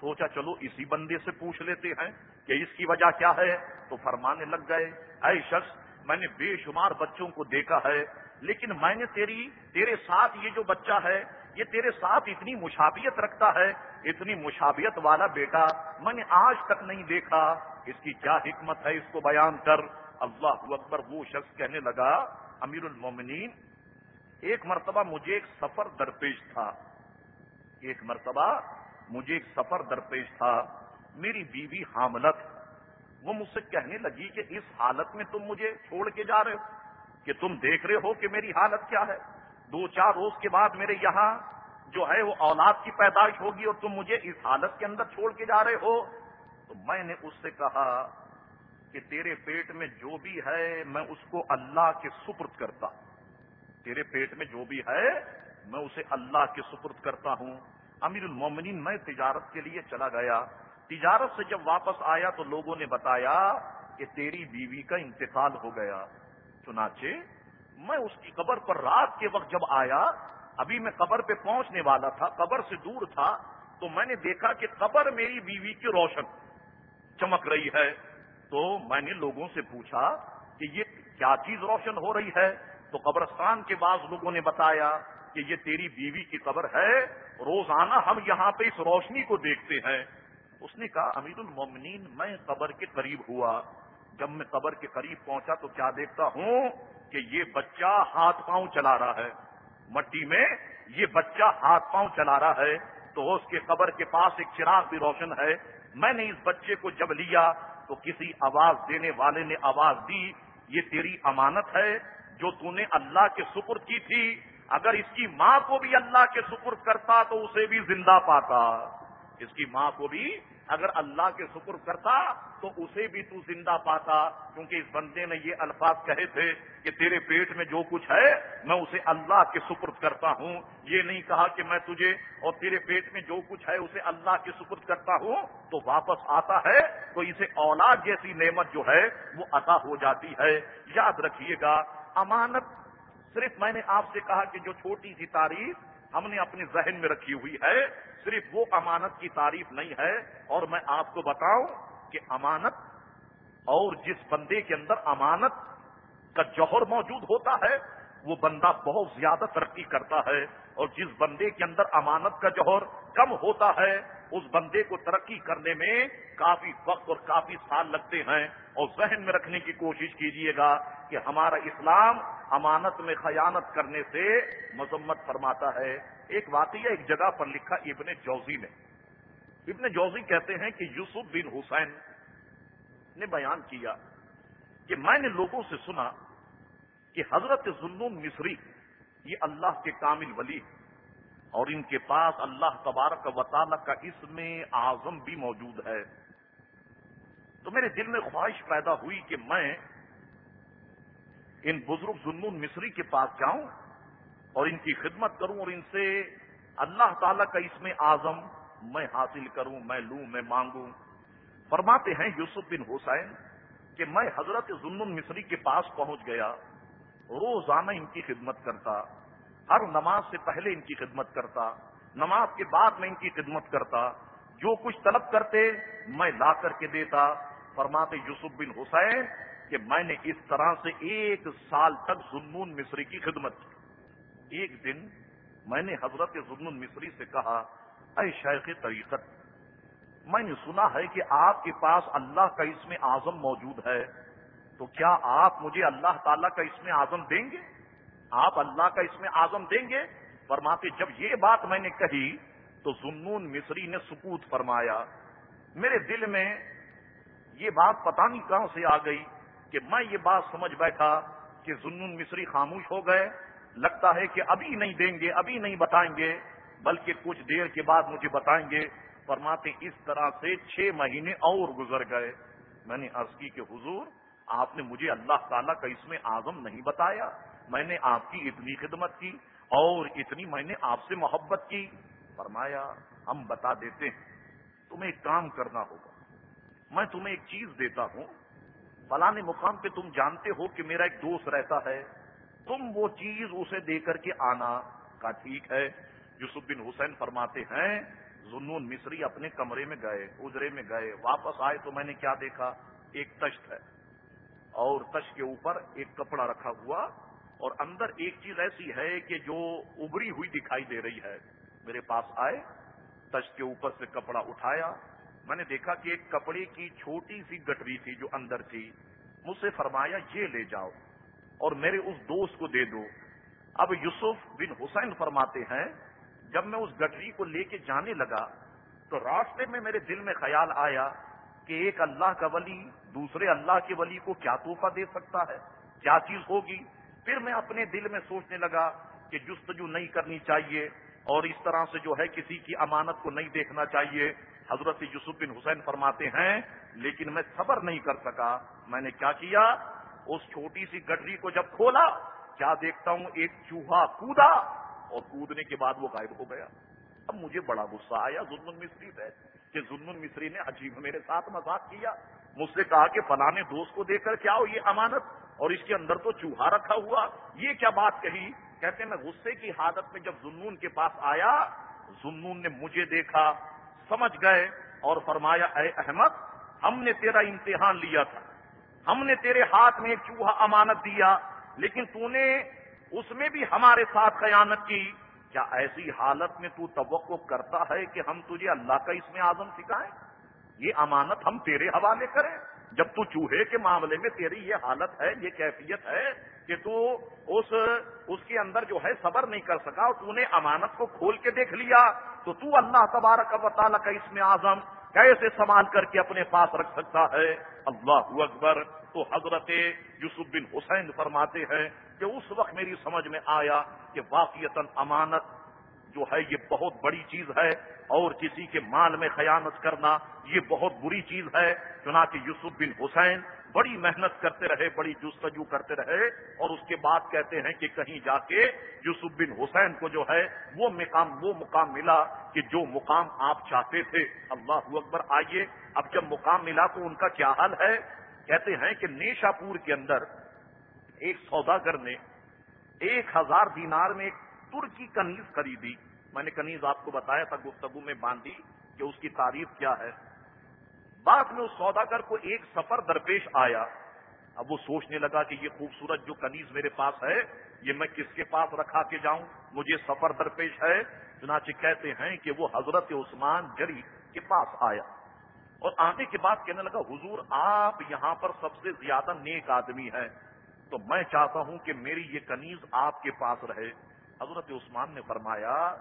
C: سوچا چلو اسی بندے سے پوچھ لیتے ہیں کہ اس کی وجہ کیا ہے؟ تو فرمانے لگ گئے، اے شخص، میں نے بے شمار بچوں کو دیکھا ہے، لیکن میں نے تیری، تیرے ساتھ یہ جو بچہ ہے، یہ تیرے ساتھ اتنی مشابیت رکھتا ہے، اتنی مشابیت والا بیٹا میں نے آج تک نہیں دیکھا۔ اس کی کیا حکمت ہے؟ اس کو بیان کر۔ اللہ اکبر وہ شخص کہنے لگا، امیر المومنین، ایک مرتبہ مجھے ایک سفر درپیش تھا۔ ایک مرتبہ مجھے ایک سفر درپیش تھا۔ میری بیوی حاملت وہ مجھ سے کہنے لگی کہ اس حالت میں تم مجھے چھوڑ کے جا رہے ہو، کہ تم دیکھ رہے ہو کہ میری حالت کیا ہے۔ دو چار روز کے بعد میرے یہاں جو ہے وہ اولاد کی پیدائش ہوگی اور تم مجھے اس حالت کے اندر چھوڑ کے جا رہے ہو۔ تو میں نے اس سے کہا کہ تیرے پیٹ میں جو بھی ہے میں اس کو اللہ کے سپرد کرتا تیرے پیٹ میں جو بھی ہے میں اسے اللہ کے سپرد کرتا ہوں۔ امیر المومنین، میں تجارت کے لیے چلا گیا۔ تجارت سے جب واپس آیا تو لوگوں نے بتایا کہ تیری بیوی کا انتقال ہو گیا۔ چنانچہ میں اس کی قبر پر رات کے وقت جب آیا، ابھی میں قبر پہ پہنچنے والا تھا، قبر سے دور تھا، تو میں نے دیکھا کہ قبر میری بیوی کی روشن چمک رہی ہے۔ تو میں نے لوگوں سے پوچھا کہ یہ کیا چیز روشن ہو رہی ہے؟ تو قبرستان کے بعض لوگوں نے بتایا کہ یہ تیری بیوی کی قبر ہے، روزانہ ہم یہاں پہ اس روشنی کو دیکھتے ہیں۔ اس نے کہا، امیر المومنین، میں قبر کے قریب ہوا۔ جب میں قبر کے قریب پہنچا تو کیا دیکھتا ہوں کہ یہ بچہ ہاتھ پاؤں چلا رہا ہے۔ مٹی میں یہ بچہ ہاتھ پاؤں چلا رہا ہے، تو اس کے قبر کے پاس ایک چراغ بھی روشن ہے۔ میں نے اس بچے کو جب لیا تو کسی آواز دینے والے نے آواز دی، یہ تیری امانت ہے جو تو نے اللہ کے سپرد کی تھی۔ اگر اس کی ماں کو بھی اللہ کے سپرد کرتا تو اسے بھی زندہ پاتا۔ اس کی ماں کو بھی اگر اللہ کے شکر کرتا تو اسے بھی تو زندہ پاتا، کیونکہ اس بندے نے یہ الفاظ کہے تھے کہ تیرے پیٹ میں جو کچھ ہے، میں اسے اللہ کے سپرد کرتا ہوں۔ یہ نہیں کہا کہ میں تجھے اور تیرے پیٹ میں جو کچھ ہے، اسے اللہ کے سپرد کرتا ہوں۔ تو واپس آتا ہے، تو اسے اولاد جیسی نعمت جو ہے، وہ عطا ہو جاتی ہے۔ یاد رکھیے گا، امانت صرف میں نے آپ سے کہا کہ جو چھوٹی سی تعریف ہم نے اپنے ذہن میں رکھی ہوئی ہے صرف وہ امانت کی تعریف نہیں ہے۔ اور میں آپ کو بتاؤں کہ امانت اور جس بندے کے اندر امانت کا جوہر موجود ہوتا ہے، وہ بندہ بہت زیادہ ترقی کرتا ہے۔ اور جس بندے کے اندر امانت کا جوہر کم ہوتا ہے اس بندے کو ترقی کرنے میں کافی وقت اور کافی سال لگتے ہیں اور ذہن میں رکھنے کی کوشش کیجیے گا کہ ہمارا اسلام امانت میں خیانت کرنے سے مذمت فرماتا ہے۔ ایک واقعہ ایک جگہ پر لکھا ابن جوزی نے۔ ابن جوزی کہتے ہیں کہ یوسف بن حسین نے بیان کیا کہ میں نے لوگوں سے سنا کہ حضرت ظلم مصری یہ اللہ کے کامل ولی اور ان کے پاس اللہ تبارک و تعالی کا اسم اعظم بھی موجود ہے۔ تو میرے دل میں خواہش پیدا ہوئی کہ میں ان بزرگ ظلم مصری کے پاس جاؤں اور ان کی خدمت کروں اور ان سے اللہ تعالی کا اسم اعظم میں حاصل کروں، میں لوں، میں مانگوں۔ فرماتے ہیں یوسف بن حسین کہ میں حضرت ظلم مصری کے پاس پہنچ گیا، روزانہ ان کی خدمت کرتا۔ ہر نماز سے پہلے ان کی خدمت کرتا، نماز کے بعد میں ان کی خدمت کرتا، جو کچھ طلب کرتے میں لا کر کے دیتا۔ فرماتے یوسف بن حسین کہ میں نے اس طرح سے ایک سال تک ظلم مصری کی خدمت کی۔ ایک دن میں نے حضرت ظلم مصری سے کہا، اے شیخ طریقت، میں نے سنا ہے کہ آپ کے پاس اللہ کا اس میں آزم موجود ہے، تو کیا آپ مجھے اللہ تعالیٰ کا اس میں آزم دیں گے؟ آپ اللہ کا اس میں آزم دیں گے۔ فرماتے جب یہ بات میں نے کہی تو زنون مصری نے سکوت فرمایا۔ میرے دل میں یہ بات پتہ نہیں کہاں سے آ گئی کہ میں یہ بات سمجھ بیٹھا کہ زنون مصری خاموش ہو گئے۔ لگتا ہے کہ ابھی نہیں دیں گے، ابھی نہیں بتائیں گے، بلکہ کچھ دیر کے بعد مجھے بتائیں گے۔ فرماتے اس طرح سے چھ مہینے اور گزر گئے۔ میں نے عرض کی کہ حضور، آپ نے مجھے اللہ تعالیٰ کا اس میں آزم نہیں بتایا۔ میں نے آپ کی اتنی خدمت کی اور اتنی میں نے آپ سے محبت کی۔ فرمایا، ہم بتا دیتے ہیں، تمہیں ایک کام کرنا ہوگا۔ میں تمہیں ایک چیز دیتا ہوں۔ فلانے مقام پہ تم جانتے ہو کہ میرا ایک دوست رہتا ہے۔ تم وہ چیز اسے دے کر کے آنا کا ٹھیک ہے۔ یوسف بن حسین فرماتے ہیں زنون مصری اپنے کمرے میں گئے اجرے میں گئے، واپس آئے تو میں نے کیا دیکھا؟ ایک تشت ہے۔ اور تش کے اوپر ایک کپڑا رکھا ہوا اور اندر ایک چیز ایسی ہے کہ جو ابری ہوئی دکھائی دے رہی ہے۔ میرے پاس آئے، تش کے اوپر سے کپڑا اٹھایا۔ میں نے دیکھا کہ ایک کپڑے کی چھوٹی سی گٹری تھی جو اندر تھی۔ مجھ سے فرمایا، یہ لے جاؤ اور میرے اس دوست کو دے دو۔ اب یوسف بن حسین فرماتے ہیں، جب میں اس گٹری کو لے کے جانے لگا تو راستے میں میرے دل میں خیال آیا کہ ایک اللہ کا ولی دوسرے اللہ کے ولی کو کیا تحفہ دے سکتا ہے؟ کیا چیز ہوگی؟ پھر میں اپنے دل میں سوچنے لگا کہ جستجو نہیں کرنی چاہیے اور اس طرح سے جو ہے کسی کی امانت کو نہیں دیکھنا چاہیے۔ حضرت یوسف بن حسین فرماتے ہیں، لیکن میں صبر نہیں کر سکا۔ میں نے کیا کیا؟ اس چھوٹی سی گٹری کو جب کھولا، کیا دیکھتا ہوں؟ ایک چوہا کودا اور کودنے کے بعد وہ غائب ہو گیا۔ اب مجھے بڑا غصہ آیا ظلم مصری سے کہ ظلم مصری نے عجیب میرے ساتھ مذاق کیا۔ مجھ سے کہا کہ فلانے دوست کو دیکھ کر کیا ہو یہ امانت؟ اور اس کے اندر تو چوہا رکھا ہوا۔ یہ کیا بات کہی؟ کہتے میں غصے کی حالت میں جب زنون کے پاس آیا، زنون نے مجھے دیکھا، سمجھ گئے اور فرمایا، اے احمد، ہم نے تیرا امتحان لیا تھا۔ ہم نے تیرے ہاتھ میں ایک چوہا امانت دیا، لیکن تو نے اس میں بھی ہمارے ساتھ قیامت کی۔ کیا ایسی حالت میں تو توقع کرتا ہے کہ ہم تجھے اللہ کا اس میں آزم سکھائیں یہ امانت ہم تیرے حوالے کریں۔ جب تو چوہے کے معاملے میں تیری یہ حالت ہے، یہ کیفیت ہے کہ تو اس اس کے اندر جو ہے صبر نہیں کر سکا اور تو نے امانت کو کھول کے دیکھ لیا۔ تو تو اللہ تبارک و تعالیٰ کا اس میں آزم کیسے سنبھال کر کے اپنے پاس رکھ سکتا ہے؟ اللہ اکبر۔ تو حضرت یوسف بن حسین فرماتے ہیں کہ اس وقت میری سمجھ میں آیا کہ واقعیت امانت جو ہے یہ بہت بڑی چیز ہے اور کسی کے مال میں خیانت کرنا یہ بہت بری چیز ہے۔ چنانچہ یوسف بن حسین بڑی محنت کرتے رہے، بڑی جستجو کرتے رہے اور اس کے بعد کہتے ہیں کہ کہیں جا کے یوسف بن حسین کو جو ہے وہ مقام وہ مقام ملا کہ جو مقام آپ چاہتے تھے۔ اللہ اکبر، آئیے۔ اب جب مقام ملا تو ان کا کیا حال ہے؟ کہتے ہیں کہ نیشا پور کے اندر ایک سوداگر نے ایک ہزار دینار میں ایک ترکی کنیز خریدی۔ میں نے کنیز آپ کو بتایا تھا، گفتگو میں باندھی کہ اس کی تعریف کیا ہے۔ بعد میں اس سوداگر کو ایک سفر درپیش آیا۔ اب وہ سوچنے لگا کہ یہ خوبصورت جو کنیز میرے پاس ہے، یہ میں کس کے پاس رکھا کے جاؤں؟ مجھے سفر درپیش ہے۔ چنانچہ کہتے ہیں کہ وہ حضرت عثمان جری کے پاس آیا۔ اور آنے کے بعد کہنے لگا، حضور، آپ یہاں پر سب سے زیادہ نیک آدمی ہیں۔ تو میں چاہتا ہوں کہ میری یہ کنیز آپ کے پاس رہے۔ حضرت عثمان نے فرمایا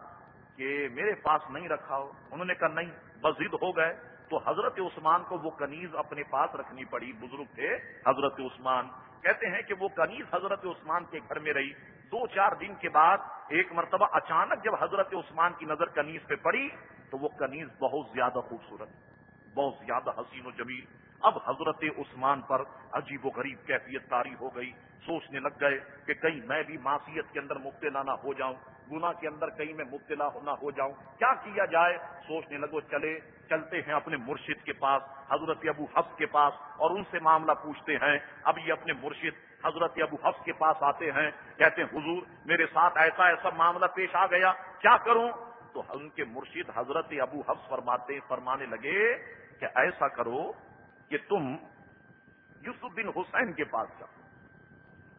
C: کہ میرے پاس نہیں رکھا ہو۔ انہوں نے کہا، نہیں بزد ہو گئے۔ تو حضرت عثمان کو وہ کنیز اپنے پاس رکھنی پڑی۔ بزرگ تھے حضرت عثمان۔ کہتے ہیں کہ وہ کنیز حضرت عثمان کے گھر میں رہی۔ دو چار دن کے بعد ایک مرتبہ اچانک جب حضرت عثمان کی نظر کنیز پہ پڑی تو وہ کنیز بہت زیادہ خوبصورت، بہت زیادہ حسین و جمیل۔ اب حضرت عثمان پر عجیب و غریب کیفیت تاری ہو گئی۔ سوچنے لگ گئے کہ کہیں میں بھی معصیت کے اندر مبتلا نہ ہو جاؤں گنا کے اندر کہیں میں مبتلا نہ ہو جاؤں۔ کیا کیا جائے؟ سوچنے لگو، چلے، چلتے ہیں اپنے مرشد کے پاس، حضرت ابو حفظ کے پاس، اور ان سے معاملہ پوچھتے ہیں۔ اب یہ اپنے مرشد حضرت ابو حفظ کے پاس آتے ہیں، کہتے ہیں، حضور، میرے ساتھ ایسا ایسا معاملہ پیش آ گیا، کیا کروں؟ تو ان کے مرشد حضرت ابو حفظ فرماتے، فرمانے لگے کہ ایسا کرو کہ تم یوسف بن حسین کے پاس جاؤ۔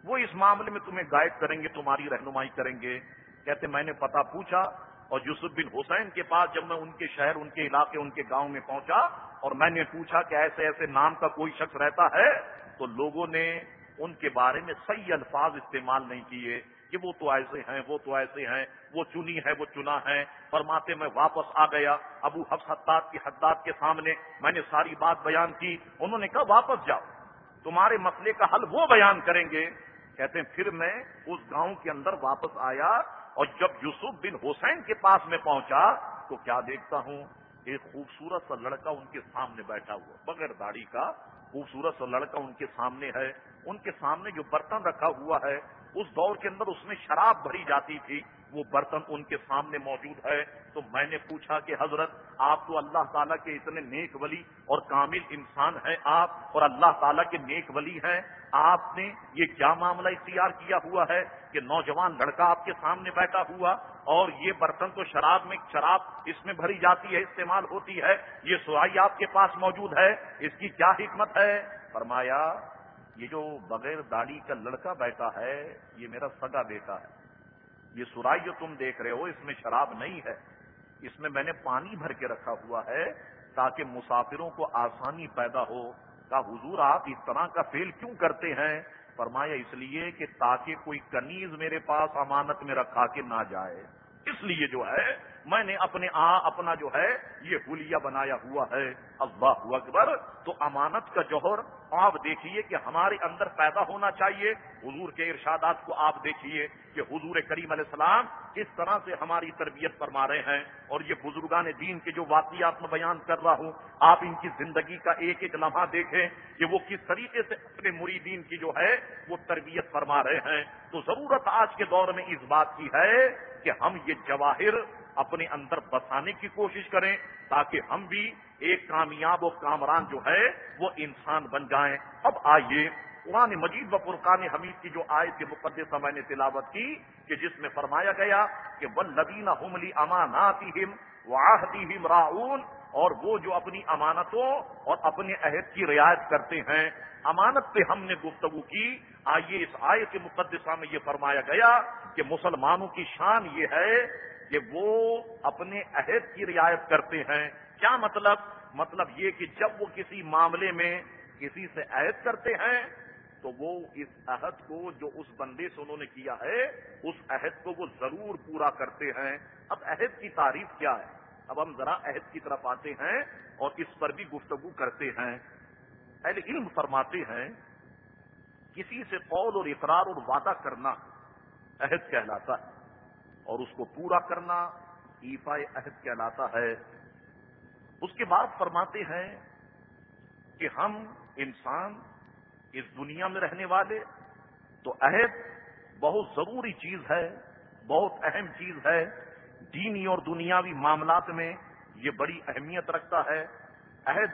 C: وہ اس معاملے میں تمہیں گائیڈ کریں گے، تمہاری رہنمائی کریں گے۔ کہتے میں نے پتا پوچھا اور یوسف بن حسین کے پاس جب میں ان کے شہر، ان کے علاقے، ان کے گاؤں میں پہنچا اور میں نے پوچھا کہ ایسے ایسے نام کا کوئی شخص رہتا ہے، تو لوگوں نے ان کے بارے میں صحیح الفاظ استعمال نہیں کیے۔ کہ وہ تو ایسے ہیں، وہ تو ایسے ہیں، وہ چنی ہے وہ چنا ہے فرماتے میں واپس آ گیا، ابو حفظ حداد کی حداد کے سامنے میں نے ساری بات بیان کی۔ انہوں نے کہا، واپس جاؤ۔ تمہارے مسئلے کا حل وہ بیان کریں گے۔ کہتے ہیں، پھر میں اس گاؤں کے اندر واپس آیا اور جب یوسف بن حسین کے پاس میں پہنچا تو کیا دیکھتا ہوں؟ ایک خوبصورت سا لڑکا ان کے سامنے بیٹھا ہوا، بغیر داڑھی کا۔ خوبصورت سا لڑکا ان کے سامنے ہے۔ ان کے سامنے جو برتن رکھا ہوا ہے اس دور کے اندر اس میں شراب بھری جاتی تھی، وہ برتن ان کے سامنے موجود ہے۔ تو میں نے پوچھا کہ حضرت، آپ تو اللہ تعالیٰ کے اتنے نیک ولی اور کامل انسان ہیں آپ، اور اللہ تعالیٰ کے نیک ولی ہیں۔ آپ نے یہ کیا معاملہ اختیار کیا ہوا ہے کہ نوجوان لڑکا آپ کے سامنے بیٹھا ہوا اور یہ برتن تو شراب میں، شراب اس میں بھری جاتی ہے، استعمال ہوتی ہے، یہ سوائی آپ کے پاس موجود ہے، اس کی کیا حکمت ہے؟ فرمایا یہ جو بغیر داڑھی کا لڑکا بیٹھا ہے، یہ میرا سگا بیٹا ہے۔ یہ سرائی جو تم دیکھ رہے ہو، اس میں شراب نہیں ہے۔ اس میں میں نے پانی بھر کے رکھا ہوا ہے تاکہ مسافروں کو آسانی پیدا ہو۔ کا حضور، آپ اس طرح کا فیل کیوں کرتے ہیں؟ فرمایا، اس لیے کہ تاکہ کوئی کنیز میرے پاس امانت میں رکھا کے نہ جائے۔ اس لیے جو ہے میں نے اپنے آ اپنا جو ہے یہ حلیہ بنایا ہوا ہے۔ اللہ اکبر۔ تو امانت کا جوہر آپ دیکھیے کہ ہمارے اندر پیدا ہونا چاہیے۔ حضور کے ارشادات کو آپ دیکھیے کہ حضور کریم علیہ السلام کس طرح سے ہماری تربیت فرما رہے ہیں۔ اور یہ بزرگان دین کے جو واقعات میں بیان کر رہا ہوں، آپ ان کی زندگی کا ایک ایک لمحہ دیکھیں کہ وہ کس طریقے سے اپنے مریدین کی جو ہے وہ تربیت فرما رہے ہیں۔ تو ضرورت آج کے دور میں اس بات کی ہے کہ ہم یہ جواہر اپنے اندر بسانے کی کوشش کریں تاکہ ہم بھی ایک کامیاب و کامران جو ہے وہ انسان بن جائیں۔ اب آئیے قرآن مجید و فرقان حمید کی جو آئے کے مقدس میں نے تلاوت کی کہ جس میں فرمایا گیا کہ ون لبینہ حملی اماناتی ہم واحدی ہم راؤن اور وہ جو اپنی امانتوں اور اپنے عہد کی رعایت کرتے ہیں۔ امانت پہ ہم نے گفتگو کی۔ آئیے اس آئے کے مقدسہ میں یہ فرمایا گیا کہ مسلمانوں کی شان یہ ہے کہ وہ اپنے عہد کی رعایت کرتے ہیں۔ کیا مطلب؟ مطلب یہ کہ جب وہ کسی معاملے میں کسی سے عہد کرتے ہیں، تو وہ اس عہد کو جو اس بندے سے انہوں نے کیا ہے، اس عہد کو وہ ضرور پورا کرتے ہیں۔ اب عہد کی تعریف کیا ہے؟ اب ہم ذرا عہد کی طرف آتے ہیں اور اس پر بھی گفتگو کرتے ہیں۔ اہل علم فرماتے ہیں، کسی سے قول اور اقرار اور وعدہ کرنا عہد کہلاتا ہے۔ اور اس کو پورا کرنا ایفا عہد کہلاتا ہے۔ اس کے بعد فرماتے ہیں کہ ہم انسان اس دنیا میں رہنے والے، تو عہد بہت ضروری چیز ہے، بہت اہم چیز ہے۔ دینی اور دنیاوی معاملات میں یہ بڑی اہمیت رکھتا ہے۔ عہد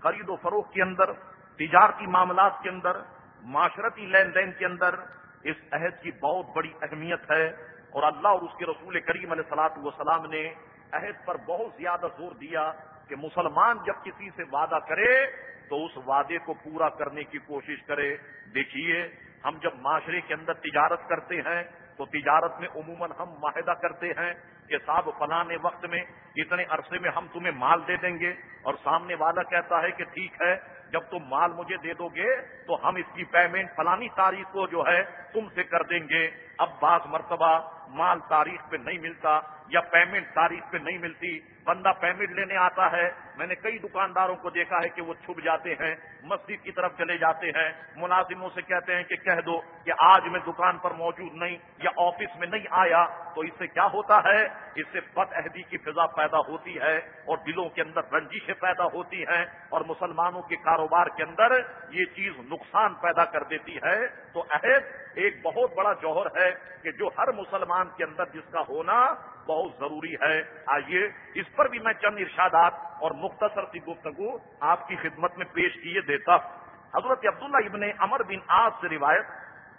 C: خرید و فروخت کے اندر، تجارتی معاملات کے اندر، معاشرتی لین دین کے اندر اس عہد کی بہت بڑی اہمیت ہے۔ اور اللہ اور اس کے رسول کریم علیہ سلاط وسلام نے عہد پر بہت زیادہ زور دیا کہ مسلمان جب کسی سے وعدہ کرے تو اس وعدے کو پورا کرنے کی کوشش کرے۔ دیکھیے، ہم جب معاشرے کے اندر تجارت کرتے ہیں تو تجارت میں عموماً ہم معاہدہ کرتے ہیں کہ صاحب فلانے وقت میں اتنے عرصے میں ہم تمہیں مال دے دیں گے اور سامنے والا کہتا ہے کہ ٹھیک ہے، جب تم مال مجھے دے دو گے تو ہم اس کی پیمنٹ فلانی تاریخ کو جو ہے تم سے کر دیں گے۔ اب بعض مرتبہ مال تاریخ پہ نہیں ملتا یا پیمنٹ تاریخ پہ نہیں ملتی، بندہ پیمنٹ لینے آتا ہے، میں نے کئی دکانداروں کو دیکھا ہے کہ وہ چھپ جاتے ہیں، مسجد کی طرف چلے جاتے ہیں، ملازموں سے کہتے ہیں کہ کہہ دو کہ آج میں دکان پر موجود نہیں یا آفس میں نہیں آیا، تو اس سے کیا ہوتا ہے؟ اس سے بد عہدی کی فضا پیدا ہوتی ہے اور دلوں کے اندر رنجشیں پیدا ہوتی ہیں اور مسلمانوں کے کاروبار کے اندر یہ چیز نقصان پیدا کر دیتی ہے۔ تو عہد ایک بہت بڑا جوہر ہے کہ جو ہر مسلمان کے اندر جس کا ہونا بہت ضروری ہے۔ آئیے، اس پر بھی میں چند ارشادات اور مختصر سی گفتگو آپ کی خدمت میں پیش کیے دیتا حضرت عبداللہ ابن امر بن آج سے روایت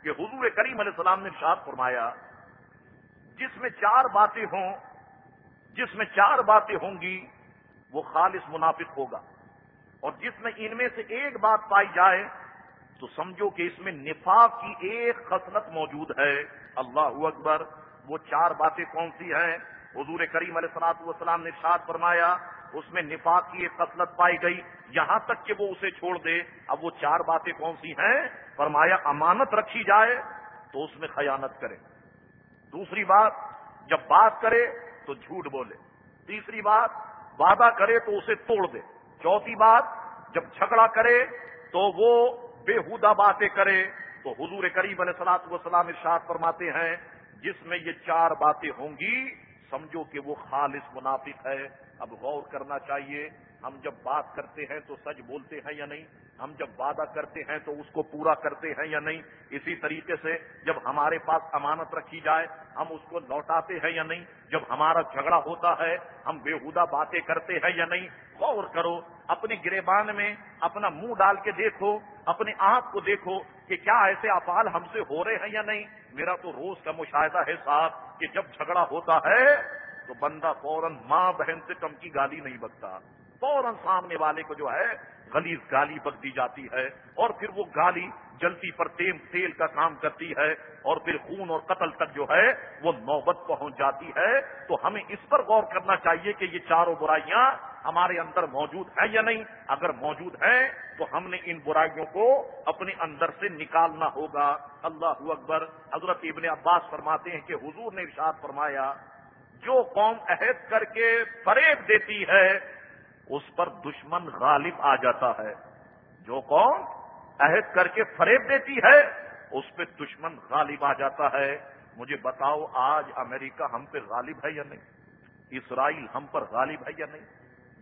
C: کہ حضور کریم علیہ السلام نے ارشاد فرمایا، جس میں چار باتیں ہوں، جس میں چار باتیں ہوں گی، وہ خالص منافق ہوگا۔ اور جس میں ان میں سے ایک بات پائی جائے، تو سمجھو کہ اس میں نفاق کی ایک خصلت موجود ہے۔ اللہ اکبر۔ وہ چار باتیں کون سی ہیں؟ حضور کریم علیہ سلاط والسلام نے شاد فرمایا، اس میں نفاق کی ایک خصلت پائی گئی، یہاں تک کہ وہ اسے چھوڑ دے۔ اب وہ چار باتیں کون سی ہیں؟ فرمایا، امانت رکھی جائے تو اس میں خیانت کرے۔ دوسری بات، جب بات کرے تو جھوٹ بولے۔ تیسری بات، وعدہ کرے تو اسے توڑ دے۔ چوتھی بات، جب جھگڑا کرے تو وہ بےحدہ باتیں کرے۔ تو حضور کریم علیہ سلاط وسلام ارشاد فرماتے ہیں جس میں یہ چار باتیں ہوں گی، سمجھو کہ وہ خالص منافق ہے۔ اب غور کرنا چاہیے، ہم جب بات کرتے ہیں تو سچ بولتے ہیں یا نہیں؟ ہم جب وعدہ کرتے ہیں تو اس کو پورا کرتے ہیں یا نہیں؟ اسی طریقے سے جب ہمارے پاس امانت رکھی جائے، ہم اس کو لوٹاتے ہیں یا نہیں؟ جب ہمارا جھگڑا ہوتا ہے، ہم بےحدہ باتیں کرتے ہیں یا نہیں؟ غور کرو۔ اپنے گریبان میں اپنا منہ ڈال کے دیکھو اپنے آپ کو دیکھو کہ کیا ایسے اپال ہم سے ہو رہے ہیں یا نہیں۔ میرا تو روز کا مشاہدہ ہے صاحب کہ جب جھگڑا ہوتا ہے تو بندہ فوراً ماں بہن سے کم کی گالی نہیں بکتا۔ فوراً سامنے والے کو جو ہے، غلیظ گالی بک دی جاتی ہے اور پھر وہ گالی جلتی پر تیم تیل کا کام کرتی ہے اور پھر خون اور قتل تک جو ہے وہ نوبت پہنچ جاتی ہے، تو ہمیں اس پر غور کرنا چاہیے کہ یہ چاروں برائیاں ہمارے اندر موجود ہیں یا نہیں۔ اگر موجود ہیں تو ہم نے ان برائیوں کو اپنے اندر سے نکالنا ہوگا۔ اللہ اکبر۔ حضرت ابن عباس فرماتے ہیں کہ حضور نے ارشاد فرمایا، جو قوم عہد کر کے فریب دیتی ہے، اس پر دشمن غالب آ جاتا ہے۔ جو قوم عہد کر کے فریب دیتی ہے، اس پہ دشمن غالب آ جاتا ہے۔ مجھے بتاؤ، آج امریکہ ہم پہ غالب ہے یا نہیں؟ اسرائیل ہم پر غالب ہے یا نہیں؟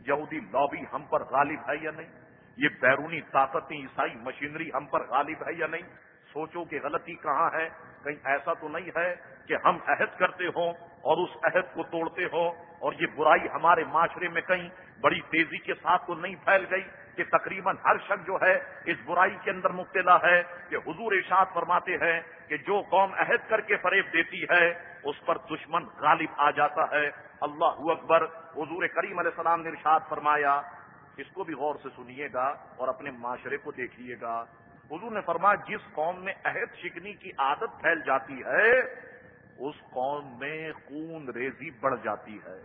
C: یہودی لابی ہم پر غالب ہے یا نہیں؟ یہ بیرونی طاقتیں، عیسائی مشینری ہم پر غالب ہے یا نہیں؟ سوچو کہ غلطی کہاں ہے؟ کہیں ایسا تو نہیں ہے کہ ہم عہد کرتے ہوں اور اس عہد کو توڑتے ہوں اور یہ برائی ہمارے معاشرے میں کہیں بڑی تیزی کے ساتھ تو نہیں پھیل گئی؟ کہ تقریباً ہر شخص جو ہے اس برائی کے اندر مبتلا ہے کہ حضور ارشاد فرماتے ہیں کہ جو قوم عہد کر کے فریب دیتی ہے، اس پر دشمن غالب آ جاتا ہے۔ اللہ اکبر، حضور کریم علیہ السلام نے ارشاد فرمایا، اس کو بھی غور سے سنیے گا اور اپنے معاشرے کو دیکھیے گا۔ حضور نے فرمایا، جس قوم میں عہد شکنی کی عادت پھیل جاتی ہے، اس قوم میں خون ریزی بڑھ جاتی ہے۔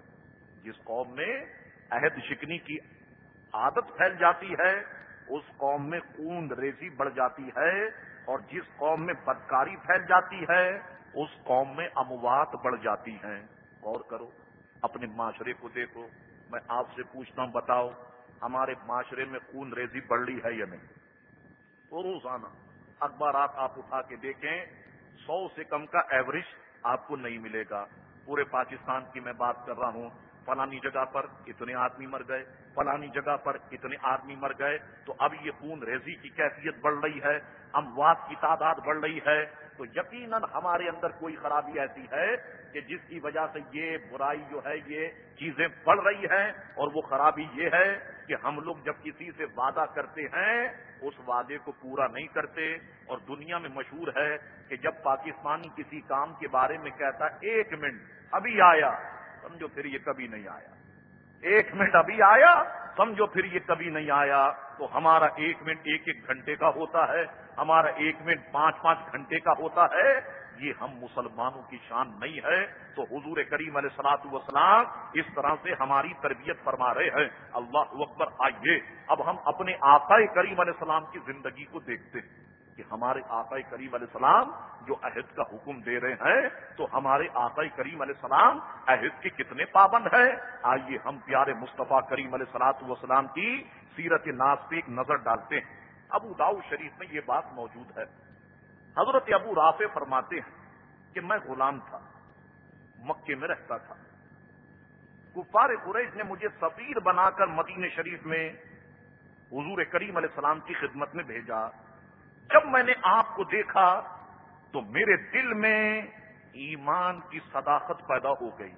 C: جس قوم میں عہد شکنی کی عادت پھیل جاتی ہے، اس قوم میں خون ریزی بڑھ جاتی ہے اور جس قوم میں بدکاری پھیل جاتی ہے، اس قوم میں اموات بڑھ جاتی ہیں۔ غور کرو، اپنے معاشرے کو دیکھو۔ میں آپ سے پوچھتا ہوں، بتاؤ، ہمارے معاشرے میں خون ریزی بڑھ رہی ہے یا نہیں؟ تو روزانہ اخبارات آپ اٹھا کے دیکھیں، سو سے کم کا ایوریج آپ کو نہیں ملے گا۔ پورے پاکستان کی میں بات کر رہا ہوں، فلانی جگہ پر اتنے آدمی مر گئے۔ فلانی جگہ پر اتنے آدمی مر گئے تو اب یہ خون ریزی کی کیفیت بڑھ رہی ہے، اموات کی تعداد بڑھ رہی ہے۔ تو یقیناً ہمارے اندر کوئی خرابی ایسی ہے کہ جس کی وجہ سے یہ برائی جو ہے، یہ چیزیں بڑھ رہی ہیں۔ اور وہ خرابی یہ ہے کہ ہم لوگ جب کسی سے وعدہ کرتے ہیں، اس وعدے کو پورا نہیں کرتے۔ اور دنیا میں مشہور ہے کہ جب پاکستانی کسی کام کے بارے میں کہتا، ایک منٹ، ابھی آیا۔ سمجھو پھر یہ کبھی نہیں آیا۔ ایک منٹ ابھی آیا، سمجھو پھر یہ کبھی نہیں آیا۔ تو ہمارا ایک منٹ ایک ایک گھنٹے کا ہوتا ہے، ہمارا ایک منٹ پانچ پانچ گھنٹے کا ہوتا ہے۔ یہ ہم مسلمانوں کی شان نہیں ہے۔ تو حضور کریم علیہ سلاط وسلام اس طرح سے ہماری تربیت فرما رہے ہیں۔ اللہ اکبر، آئیے۔ اب ہم اپنے آقا کریم علیہ السلام کی زندگی کو دیکھتے ہیں۔ کہ ہمارے آقا کریم علیہ السلام جو عہد کا حکم دے رہے ہیں، تو ہمارے آقا کریم علیہ السلام عہد کے کتنے پابند ہیں؟ آئیے ہم پیارے مصطفیٰ کریم علیہ سلاط والسلام کی سیرت ناز پہ ایک نظر ڈالتے ہیں۔ ابو داؤ شریف میں یہ بات موجود ہے۔ حضرت ابو رافع فرماتے ہیں کہ میں غلام تھا، مکے میں رہتا تھا۔ کفار قریش نے مجھے سفیر بنا کر مدینہ شریف میں حضور کریم علیہ السلام کی خدمت میں بھیجا۔ جب میں نے آپ کو دیکھا تو میرے دل میں ایمان کی صداقت پیدا ہو گئی۔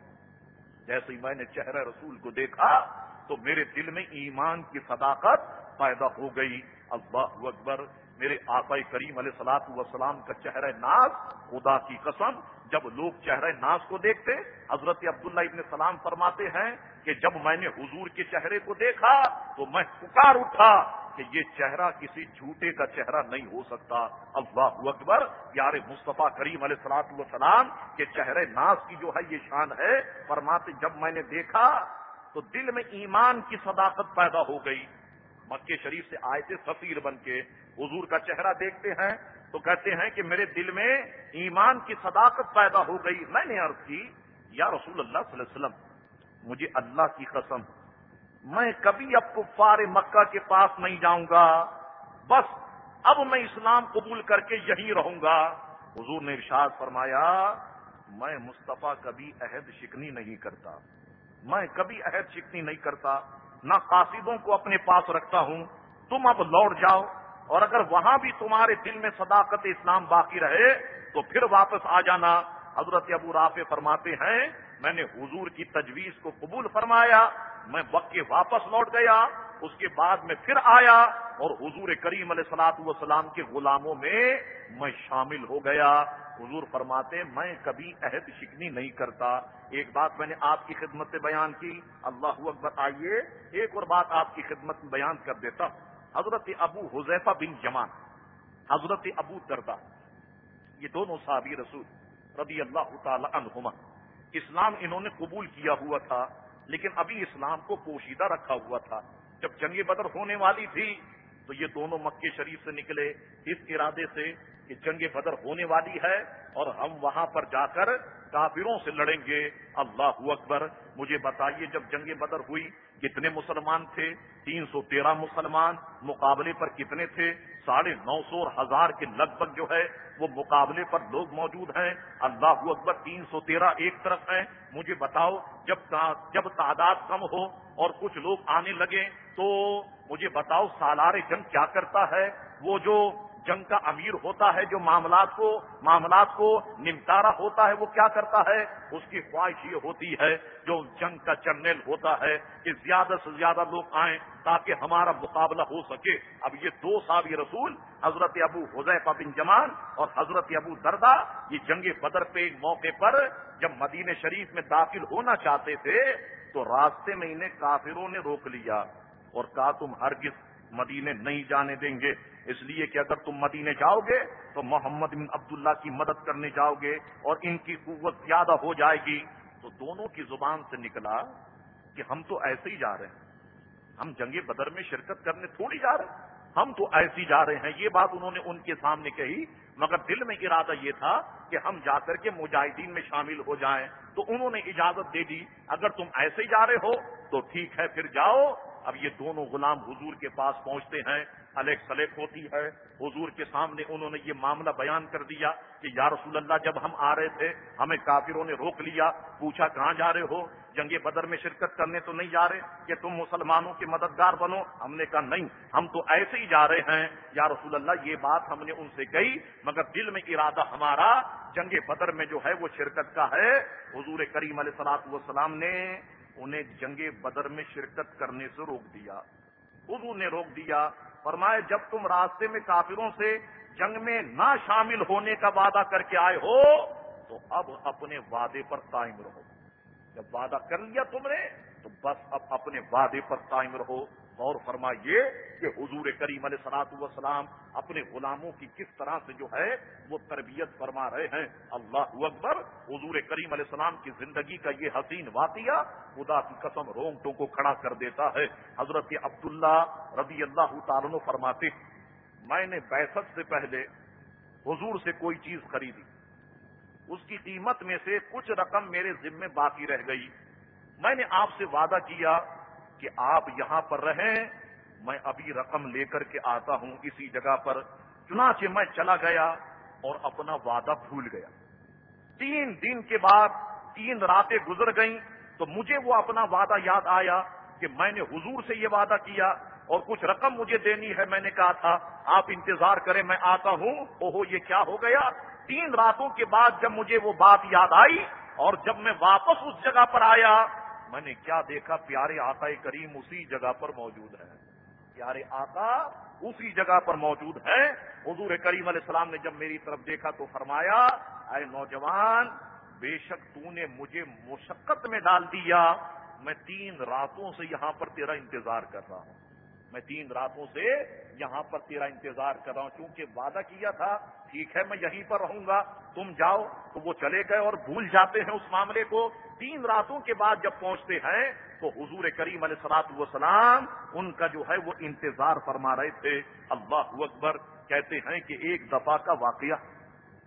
C: جیسے ہی میں نے چہرہ رسول کو دیکھا تو میرے دل میں ایمان کی صداقت پیدا ہو گئی۔ اللہ اکبر، میرے آقا کریم علیہ سلاط وسلام کا چہرہ ناز، خدا کی قسم، جب لوگ چہرہ ناز کو دیکھتے، حضرت عبداللہ ابن سلام فرماتے ہیں کہ جب میں نے حضور کے چہرے کو دیکھا تو میں پکار اٹھا کہ یہ چہرہ کسی جھوٹے کا چہرہ نہیں ہو سکتا۔ اللہ اکبر، پیارے مصطفیٰ کریم علیہ سلاط وسلام کے چہرے ناز کی جو ہے یہ شان ہے، فرماتے جب میں نے دیکھا تو دل میں ایمان کی صداقت پیدا ہو گئی۔ مکے شریف سے آئے تھے سفیر بن کے حضور کا چہرہ دیکھتے ہیں تو کہتے ہیں کہ میرے دل میں ایمان کی صداقت پیدا ہو گئی۔ میں نے عرض کی، یا رسول اللہ صلی اللہ علیہ وسلم مجھے اللہ کی قسم، میں کبھی اب کفار مکہ کے پاس نہیں جاؤں گا۔ بس اب میں اسلام قبول کر کے یہیں رہوں گا۔ حضور نے ارشاد فرمایا، میں مصطفیٰ کبھی عہد شکنی نہیں کرتا۔ میں کبھی عہد شکنی نہیں کرتا۔ نہ قاصدوں کو اپنے پاس رکھتا ہوں۔ تم اب لوٹ جاؤ۔ اور اگر وہاں بھی تمہارے دل میں صداقت اسلام باقی رہے، تو پھر واپس آ جانا۔ حضرت ابو رافع فرماتے ہیں میں نے حضور کی تجویز کو قبول فرمایا، میں وقت کے واپس لوٹ گیا، اس کے بعد میں پھر آیا اور حضور کریم علیہ سلاط والسلام کے غلاموں میں میں شامل ہو گیا۔ حضور فرماتے، میں کبھی عہد شکنی نہیں کرتا۔ ایک بات میں نے آپ کی خدمت سے بیان کی، اللہ اکبر، آئیے ایک اور بات آپ کی خدمت میں بیان کر دیتا حضرت ابو حذیفہ بن جمان حضرت ابو دردا یہ دونوں صحابی رسول رضی اللہ تعالی عنہما۔ اسلام انہوں نے قبول کیا ہوا تھا، لیکن ابھی اسلام کو پوشیدہ رکھا ہوا تھا۔ جب جنگ بدر ہونے والی تھی، تو یہ دونوں مکے شریف سے نکلے۔ اس ارادے سے کہ جنگ بدر ہونے والی ہے اور ہم وہاں پر جا کر کافروں سے لڑیں گے۔ اللہ اکبر، مجھے بتائیے جب جنگ بدر ہوئی، کتنے مسلمان تھے؟ تین سو تیرہ مسلمان مقابلے پر کتنے تھے؟ ساڑھے نو سو ہزار کے لگ بھگ جو ہے، وہ مقابلے پر لوگ موجود ہیں۔ اللہ اکبر، تین سو تیرہ ایک طرف ہیں۔ مجھے بتاؤ، جب جب تعداد کم ہو اور کچھ لوگ آنے لگے تو مجھے بتاؤ سالار جنگ کیا کرتا ہے؟ وہ جو جنگ کا امیر ہوتا ہے، جو معاملات کو معاملات کو نمٹارا ہوتا ہے، وہ کیا کرتا ہے؟ اس کی خواہش یہ ہوتی ہے، جو جنگ کا جنرل ہوتا ہے، کہ زیادہ سے زیادہ لوگ آئیں تاکہ ہمارا مقابلہ ہو سکے۔ اب یہ دو ساوی رسول، حضرت ابو حضیفہ بن جمان اور حضرت ابو دردا یہ جنگ بدر پہ ایک موقع پر جب مدینہ شریف میں داخل ہونا چاہتے تھے، تو راستے میں انہیں کافروں نے روک لیا اور کہا، تم ہرگز مدینے نہیں جانے دیں گے۔ اس لیے کہ اگر تم مدینے جاؤ گے تو محمد بن عبداللہ کی مدد کرنے جاؤ گے اور ان کی قوت زیادہ ہو جائے گی۔ تو دونوں کی زبان سے نکلا کہ ہم تو ایسے ہی جا رہے ہیں۔ ہم جنگ بدر میں شرکت کرنے تھوڑی جا رہے ہیں۔ ہم تو ایسی جا رہے ہیں۔ یہ بات انہوں نے ان کے سامنے کہی، مگر دل میں ارادہ یہ تھا کہ ہم جا کر کے مجاہدین میں شامل ہو جائیں۔ تو انہوں نے اجازت دے دی، اگر تم ایسے ہی جا رہے ہو تو ٹھیک ہے، پھر جاؤ۔ اب یہ دونوں غلام حضور کے پاس پہنچتے ہیں الیک سلیک ہوتی ہے۔ حضور کے سامنے انہوں نے یہ معاملہ بیان کر دیا کہ یا رسول اللہ، جب ہم آ رہے تھے، ہمیں کافروں نے روک لیا، پوچھا کہاں جا رہے ہو؟ جنگ بدر میں شرکت کرنے تو نہیں جا رہے کہ تم مسلمانوں کے مددگار بنو؟ ہم نے کہا نہیں، ہم تو ایسے ہی جا رہے ہیں۔ یا رسول اللہ، یہ بات ہم نے ان سے کہی، مگر دل میں ارادہ ہمارا جنگ بدر میں جو ہے وہ شرکت کا ہے۔ حضور کریم علیہ سلاط والسلام نے انہیں جنگ بدر میں شرکت کرنے سے روک دیا۔ خود انہیں روک دیا۔ فرمائے جب تم راستے میں کافروں سے جنگ میں نہ شامل ہونے کا وعدہ کر کے آئے ہو، تو اب اپنے وعدے پر قائم رہو۔ جب وعدہ کر لیا تم نے، تو بس اب اپنے وعدے پر قائم رہو۔ غور فرمائیے کہ حضور کریم علیہ سلاط وسلام اپنے غلاموں کی کس طرح سے جو ہے وہ تربیت فرما رہے ہیں۔ اللہ اکبر، حضور کریم علیہ السلام کی زندگی کا یہ حسین واقعہ خدا کی قسم رونگٹوں کو کھڑا کر دیتا ہے۔ حضرت عبداللہ رضی اللہ تعالیٰ فرماتے میں نے بیست سے پہلے حضور سے کوئی چیز خریدی، اس کی قیمت میں سے کچھ رقم میرے ذمے باقی رہ گئی۔ میں نے آپ سے وعدہ کیا کہ آپ یہاں پر رہیں، میں ابھی رقم لے کر کے آتا ہوں اسی جگہ پر۔ چنانچہ میں چلا گیا اور اپنا وعدہ بھول گیا۔ تین دن کے بعد تین راتیں گزر گئیں تو مجھے وہ اپنا وعدہ یاد آیا کہ میں نے حضور سے یہ وعدہ کیا اور کچھ رقم مجھے دینی ہے، میں نے کہا تھا، آپ انتظار کریں، میں آتا ہوں۔ اوہو، یہ کیا ہو گیا؟ تین راتوں کے بعد جب مجھے وہ بات یاد آئی اور جب میں واپس اس جگہ پر آیا میں نے کیا دیکھا، پیارے آقا کریم اسی جگہ پر موجود ہے پیارے آقا اسی جگہ پر موجود ہے حضور کریم علیہ السلام نے جب میری طرف دیکھا تو فرمایا، اے نوجوان، بے شک تو نے مجھے مشقت میں ڈال دیا۔ میں تین راتوں سے یہاں پر تیرا انتظار کر رہا ہوں۔ میں تین راتوں سے یہاں پر تیرا انتظار کر رہا ہوں۔ کیونکہ وعدہ کیا تھا ٹھیک ہے، میں یہیں پر رہوں گا، تم جاؤ۔ تو وہ چلے گئے اور بھول جاتے ہیں اس معاملے کو۔ تین راتوں کے بعد جب پہنچتے ہیں، تو حضور کریم علیہ سلاط وسلام ان کا جو ہے وہ انتظار فرما رہے تھے۔ اللہ اکبر، کہتے ہیں کہ ایک دفعہ کا واقعہ۔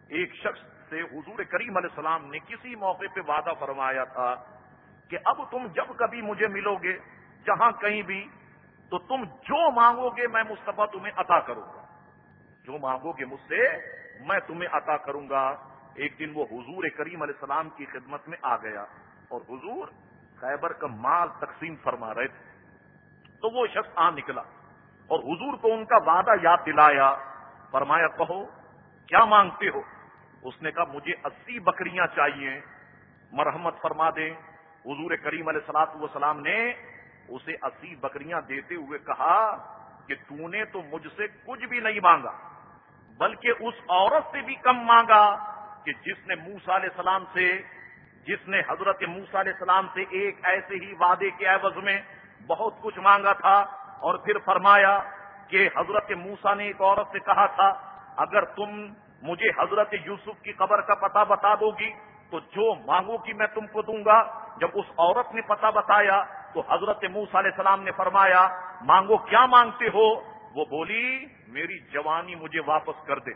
C: ایک شخص سے حضور کریم علیہ السلام نے کسی موقع پہ وعدہ فرمایا تھا کہ اب تم جب کبھی مجھے ملو گے، جہاں کہیں بھی، تو تم جو مانگو گے، میں مصطفیٰ تمہیں عطا کروں گا۔ جو مانگو گے مجھ سے، میں تمہیں عطا کروں گا۔ ایک دن وہ حضور کریم علیہ السلام کی خدمت میں آ گیا اور حضور خیبر کا مال تقسیم فرما رہے تھے۔ تو وہ شخص آ نکلا اور حضور کو ان کا وعدہ یاد دلایا۔ فرمایا، کہو، کیا مانگتے ہو؟ اس نے کہا، مجھے اسی بکریاں چاہیے۔ مرحمت فرما دیں۔ حضور کریم علیہ سلاط وسلام نے اسے اسی بکریاں دیتے ہوئے کہا کہ تو نے تو مجھ سے کچھ بھی نہیں مانگا۔ بلکہ اس عورت سے بھی کم مانگا کہ جس نے موسا علیہ السلام سے، جس نے حضرت موسا علیہ السلام سے ایک ایسے ہی وعدے کے عوض میں بہت کچھ مانگا تھا اور پھر فرمایا کہ حضرت موسا نے ایک عورت سے کہا تھا، اگر تم مجھے حضرت یوسف کی قبر کا پتہ بتا دو گی، تو جو مانگو گی میں تم کو دوں گا۔ جب اس عورت نے پتہ بتایا، تو حضرت موس علیہ السلام نے فرمایا، مانگو کیا مانگتے ہو؟ وہ بولی میری جوانی مجھے واپس کر دے۔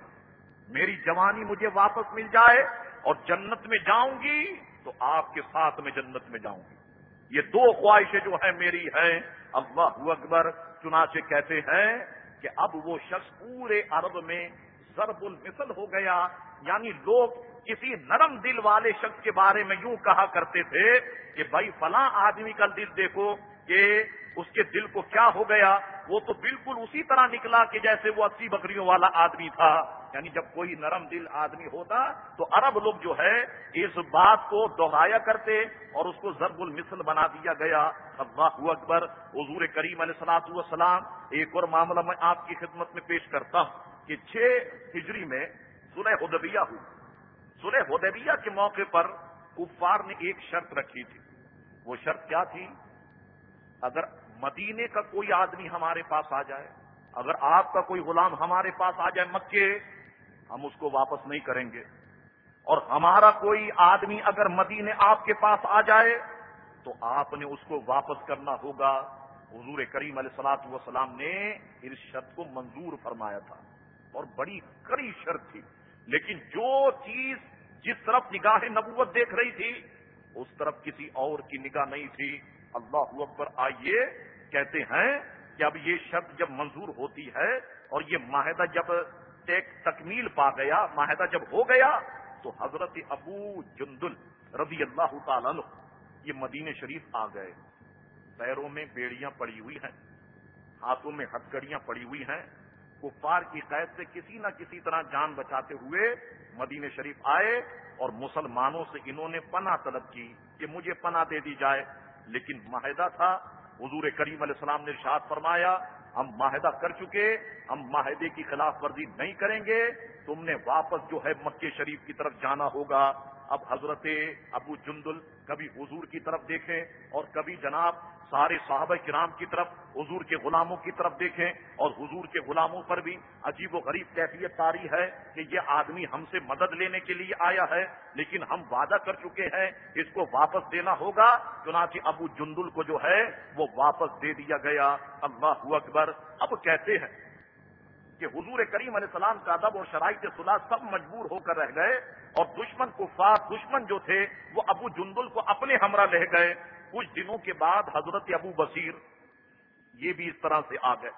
C: میری جوانی مجھے واپس مل جائے اور جنت میں جاؤں گی تو آپ کے ساتھ میں جنت میں جاؤں گی۔ یہ دو خواہشیں جو ہیں میری ہیں۔ اللہ اکبر چنانچہ کہتے ہیں کہ اب وہ شخص پورے عرب میں ضرب المثل ہو گیا۔ یعنی لوگ کسی نرم دل والے شخص کے بارے میں یوں کہا کرتے تھے کہ بھائی فلاں آدمی کا دل دیکھو کہ اس کے دل کو کیا ہو گیا۔ وہ تو بالکل اسی طرح نکلا کہ جیسے وہ اسی بکریوں والا آدمی تھا۔ یعنی جب کوئی نرم دل آدمی ہوتا تو عرب لوگ جو ہے اس بات کو دوہرایا کرتے اور اس کو ضرب المثل بنا دیا گیا۔ اللہ اکبر، حضور کریم علیہ السلاط والسلام، ایک اور معاملہ میں آپ کی خدمت میں پیش کرتا ہوں کہ چھ ہجری میں سلح حدبیہ ہوئی۔ سلح حدبیہ کے موقع پر کفار نے ایک شرط رکھی تھی۔ وہ شرط کیا تھی؟ اگر مدینے کا کوئی آدمی ہمارے پاس آ جائے، اگر آپ کا کوئی غلام ہمارے پاس آ جائے مکے، ہم اس کو واپس نہیں کریں گے۔ اور ہمارا کوئی آدمی اگر مدینے آپ کے پاس آ جائے، تو آپ نے اس کو واپس کرنا ہوگا۔ حضور کریم علیہ سلاط وسلام نے اس شرط کو منظور فرمایا تھا۔ اور بڑی کڑی شرط تھی۔ لیکن جو چیز جس طرف نگاہ نبوت دیکھ رہی تھی، اس طرف کسی اور کی نگاہ نہیں تھی۔ اللہ اکبر، آئیے۔ کہتے ہیں کہ اب یہ شرط جب منظور ہوتی ہے اور یہ معاہدہ جب تکمیل پا گیا، معاہدہ جب ہو گیا، تو حضرت ابو جندل رضی اللہ تعالی یہ مدین شریف آ گئے۔ پیروں میں بیڑیاں پڑی ہوئی ہیں، ہاتھوں میں ہتکڑیاں پڑی ہوئی ہیں۔ کفار کی قید سے کسی نہ کسی طرح جان بچاتے ہوئے مدین شریف آئے اور مسلمانوں سے انہوں نے پناہ طلب کی کہ مجھے پناہ دے دی جائے، لیکن معاہدہ تھا حضور کریم علیہ السلام نے ارشاد فرمایا، ہم معاہدہ کر چکے، ہم معاہدے کی خلاف ورزی نہیں کریں گے، تم نے واپس جو ہے مکے شریف کی طرف جانا ہوگا۔ اب حضرت ابو جندل کبھی حضور کی طرف دیکھیں اور کبھی جناب سارے صحابہ کرام کی طرف، حضور کے غلاموں کی طرف دیکھیں اور حضور کے غلاموں پر بھی عجیب و غریب کیفیت تاری ہے کہ یہ آدمی ہم سے مدد لینے کے لیے آیا ہے، لیکن ہم وعدہ کر چکے ہیں، اس کو واپس دینا ہوگا۔ چنانچہ ابو جندل کو جو ہے، وہ واپس دے دیا گیا۔ اللہ اکبر۔ اب کہتے ہیں کہ حضور کریم علیہ السلام کا ادب اور شرائط صلاح سب مجبور ہو کر رہ گئے اور دشمن کو دشمن جو تھے، وہ ابو جندل کو اپنے ہمراہ لے گئے۔ کچھ دنوں کے بعد حضرت ابو بصیر یہ بھی اس طرح سے آ گئے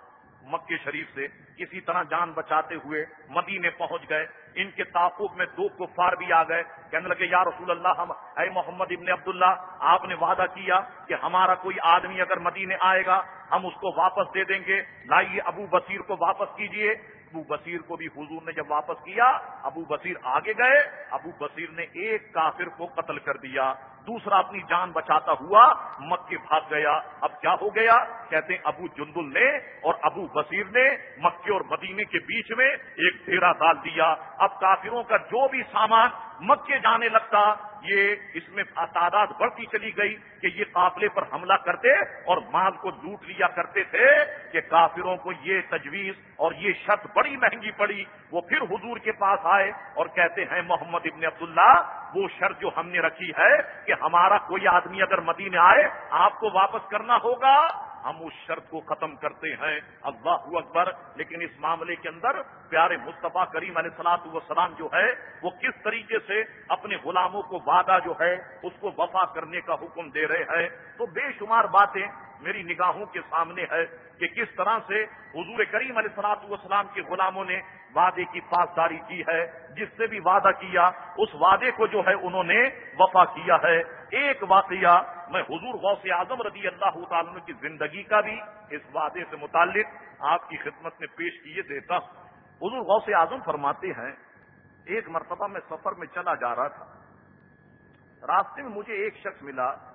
C: مکے شریف سے کسی طرح جان بچاتے ہوئے مدینے پہنچ گئے۔ ان کے تعقب میں دو کفار بھی آ گئے۔ کہنے لگے، یا رسول اللہ، ہم، اے محمد ابن عبداللہ، آپ نے وعدہ کیا کہ ہمارا کوئی آدمی اگر مدینے آئے گا، ہم اس کو واپس دے دیں گے۔ لائیے ابو بصیر کو واپس کیجیے۔ ابو بصیر کو بھی حضور نے جب واپس کیا، ابو بصیر آگے گئے۔ ابو بصیر نے ایک کافر کو قتل کر دیا۔ دوسرا اپنی جان بچاتا ہوا مکے بھاگ گیا۔ اب کیا ہو گیا؟ کہتے ہیں ابو جندل نے اور ابو بصیر نے مکے اور مدینے کے بیچ میں ایک ڈیرا ڈال دیا۔ اب کافروں کا جو بھی سامان مکے جانے لگتا، یہ اس میں تعداد بڑھتی چلی گئی کہ یہ قافلے پر حملہ کرتے اور مال کو لوٹ لیا کرتے تھے کہ کافروں کو یہ تجویز اور یہ شرط بڑی مہنگی پڑی۔ وہ پھر حضور کے پاس آئے اور کہتے ہیں، محمد ابن عبداللہ، وہ شرط جو ہم نے رکھی ہے کہ ہمارا کوئی آدمی اگر مدینے آئے، آپ کو واپس کرنا ہوگا۔ ہم اس شرط کو ختم کرتے ہیں، اللہ اکبر، لیکن اس معاملے کے اندر پیارے مصطفیٰ کریم علیہ سلاط وسلام جو ہے، وہ کس طریقے سے اپنے غلاموں کو وعدہ جو ہے، اس کو وفا کرنے کا حکم دے رہے ہیں۔ تو بے شمار باتیں میری نگاہوں کے سامنے ہے کہ کس طرح سے حضور کریم علیہ سلاط والسلام کے غلاموں نے وعدے کی پاسداری کی ہے، جس سے بھی وعدہ کیا، اس وعدے کو جو ہے انہوں نے وفا کیا ہے۔ ایک واقعہ میں حضور غوث اعظم رضی اللہ تعالیٰ کی زندگی کا بھی اس وعدے سے متعلق آپ کی خدمت میں پیش کیے دیتا ہوں۔ حضور غوث اعظم فرماتے ہیں، ایک مرتبہ میں سفر میں چلا جا رہا تھا۔ راستے میں مجھے ایک شخص ملا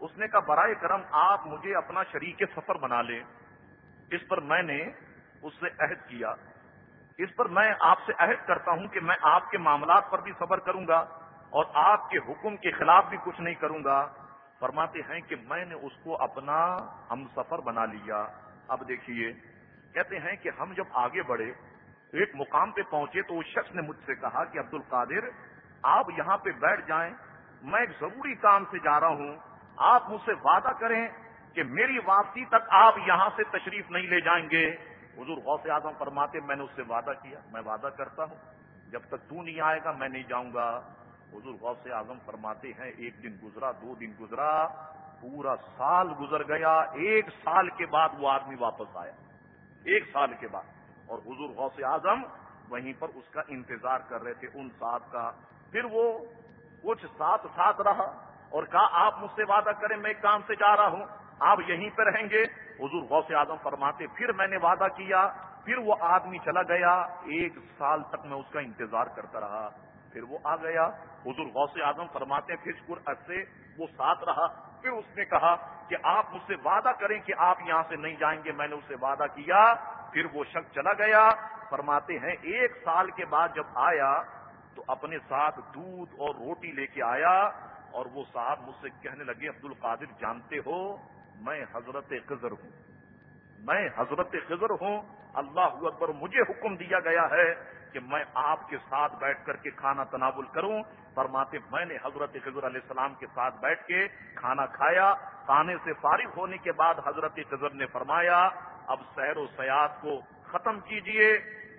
C: اس نے کہا، برائے کرم آپ مجھے اپنا شریک سفر بنا لیں. اس پر میں نے اس سے عہد کیا۔ اس پر میں آپ سے عہد کرتا ہوں کہ میں آپ کے معاملات پر بھی صبر کروں گا اور آپ کے حکم کے خلاف بھی کچھ نہیں کروں گا۔ فرماتے ہیں کہ میں نے اس کو اپنا ہم سفر بنا لیا۔ اب دیکھیے، کہتے ہیں کہ ہم جب آگے بڑھے، ایک مقام پہ پہنچے تو اس شخص نے مجھ سے کہا کہ عبد القادر آپ یہاں پہ بیٹھ جائیں، میں ایک ضروری کام سے جا رہا ہوں۔ آپ مجھ سے وعدہ کریں کہ میری واپسی تک آپ یہاں سے تشریف نہیں لے جائیں گے۔ حضور غوث اعظم فرماتے، میں نے اس سے وعدہ کیا، میں وعدہ کرتا ہوں۔ جب تک تو نہیں آئے گا، میں نہیں جاؤں گا۔ حضور غوث اعظم فرماتے ہیں، ایک دن گزرا، دو دن گزرا، پورا سال گزر گیا۔ ایک سال کے بعد وہ آدمی واپس آیا۔ ایک سال کے بعد۔ اور حضور غوث اعظم وہیں پر اس کا انتظار کر رہے تھے، ان ساتھ کا۔ پھر وہ کچھ ساتھ ساتھ رہا۔ اور کہا، آپ مجھ سے وعدہ کریں، میں کام سے جا رہا ہوں۔ آپ یہیں پہ رہیں گے۔ حضور غوث اعظم فرماتے، پھر میں نے وعدہ کیا، پھر وہ آدمی چلا گیا۔ ایک سال تک میں اس کا انتظار کرتا رہا۔ پھر وہ آ گیا۔ حضور غوث اعظم فرماتے، پھر پور عرصے وہ ساتھ رہا۔ پھر اس نے کہا کہ آپ مجھ سے وعدہ کریں کہ آپ یہاں سے نہیں جائیں گے۔ میں نے اسے وعدہ کیا، پھر وہ شخص چلا گیا۔ فرماتے ہیں، ایک سال کے بعد جب آیا تو اپنے ساتھ دودھ اور روٹی لے کے آیا۔ اور وہ صاحب مجھ سے کہنے لگے، عبد القادر جانتے ہو میں حضرت خضر ہوں. میں حضرت خضر ہوں. اللہ اکبر، مجھے حکم دیا گیا ہے کہ میں آپ کے ساتھ بیٹھ کر کے کھانا تناول کروں. فرماتے، میں نے حضرت خضر علیہ السلام کے ساتھ بیٹھ کے کھانا کھایا. کھانے سے فارغ ہونے کے بعد حضرت خضر نے فرمایا، اب سیر و سیاحت کو ختم کیجیے،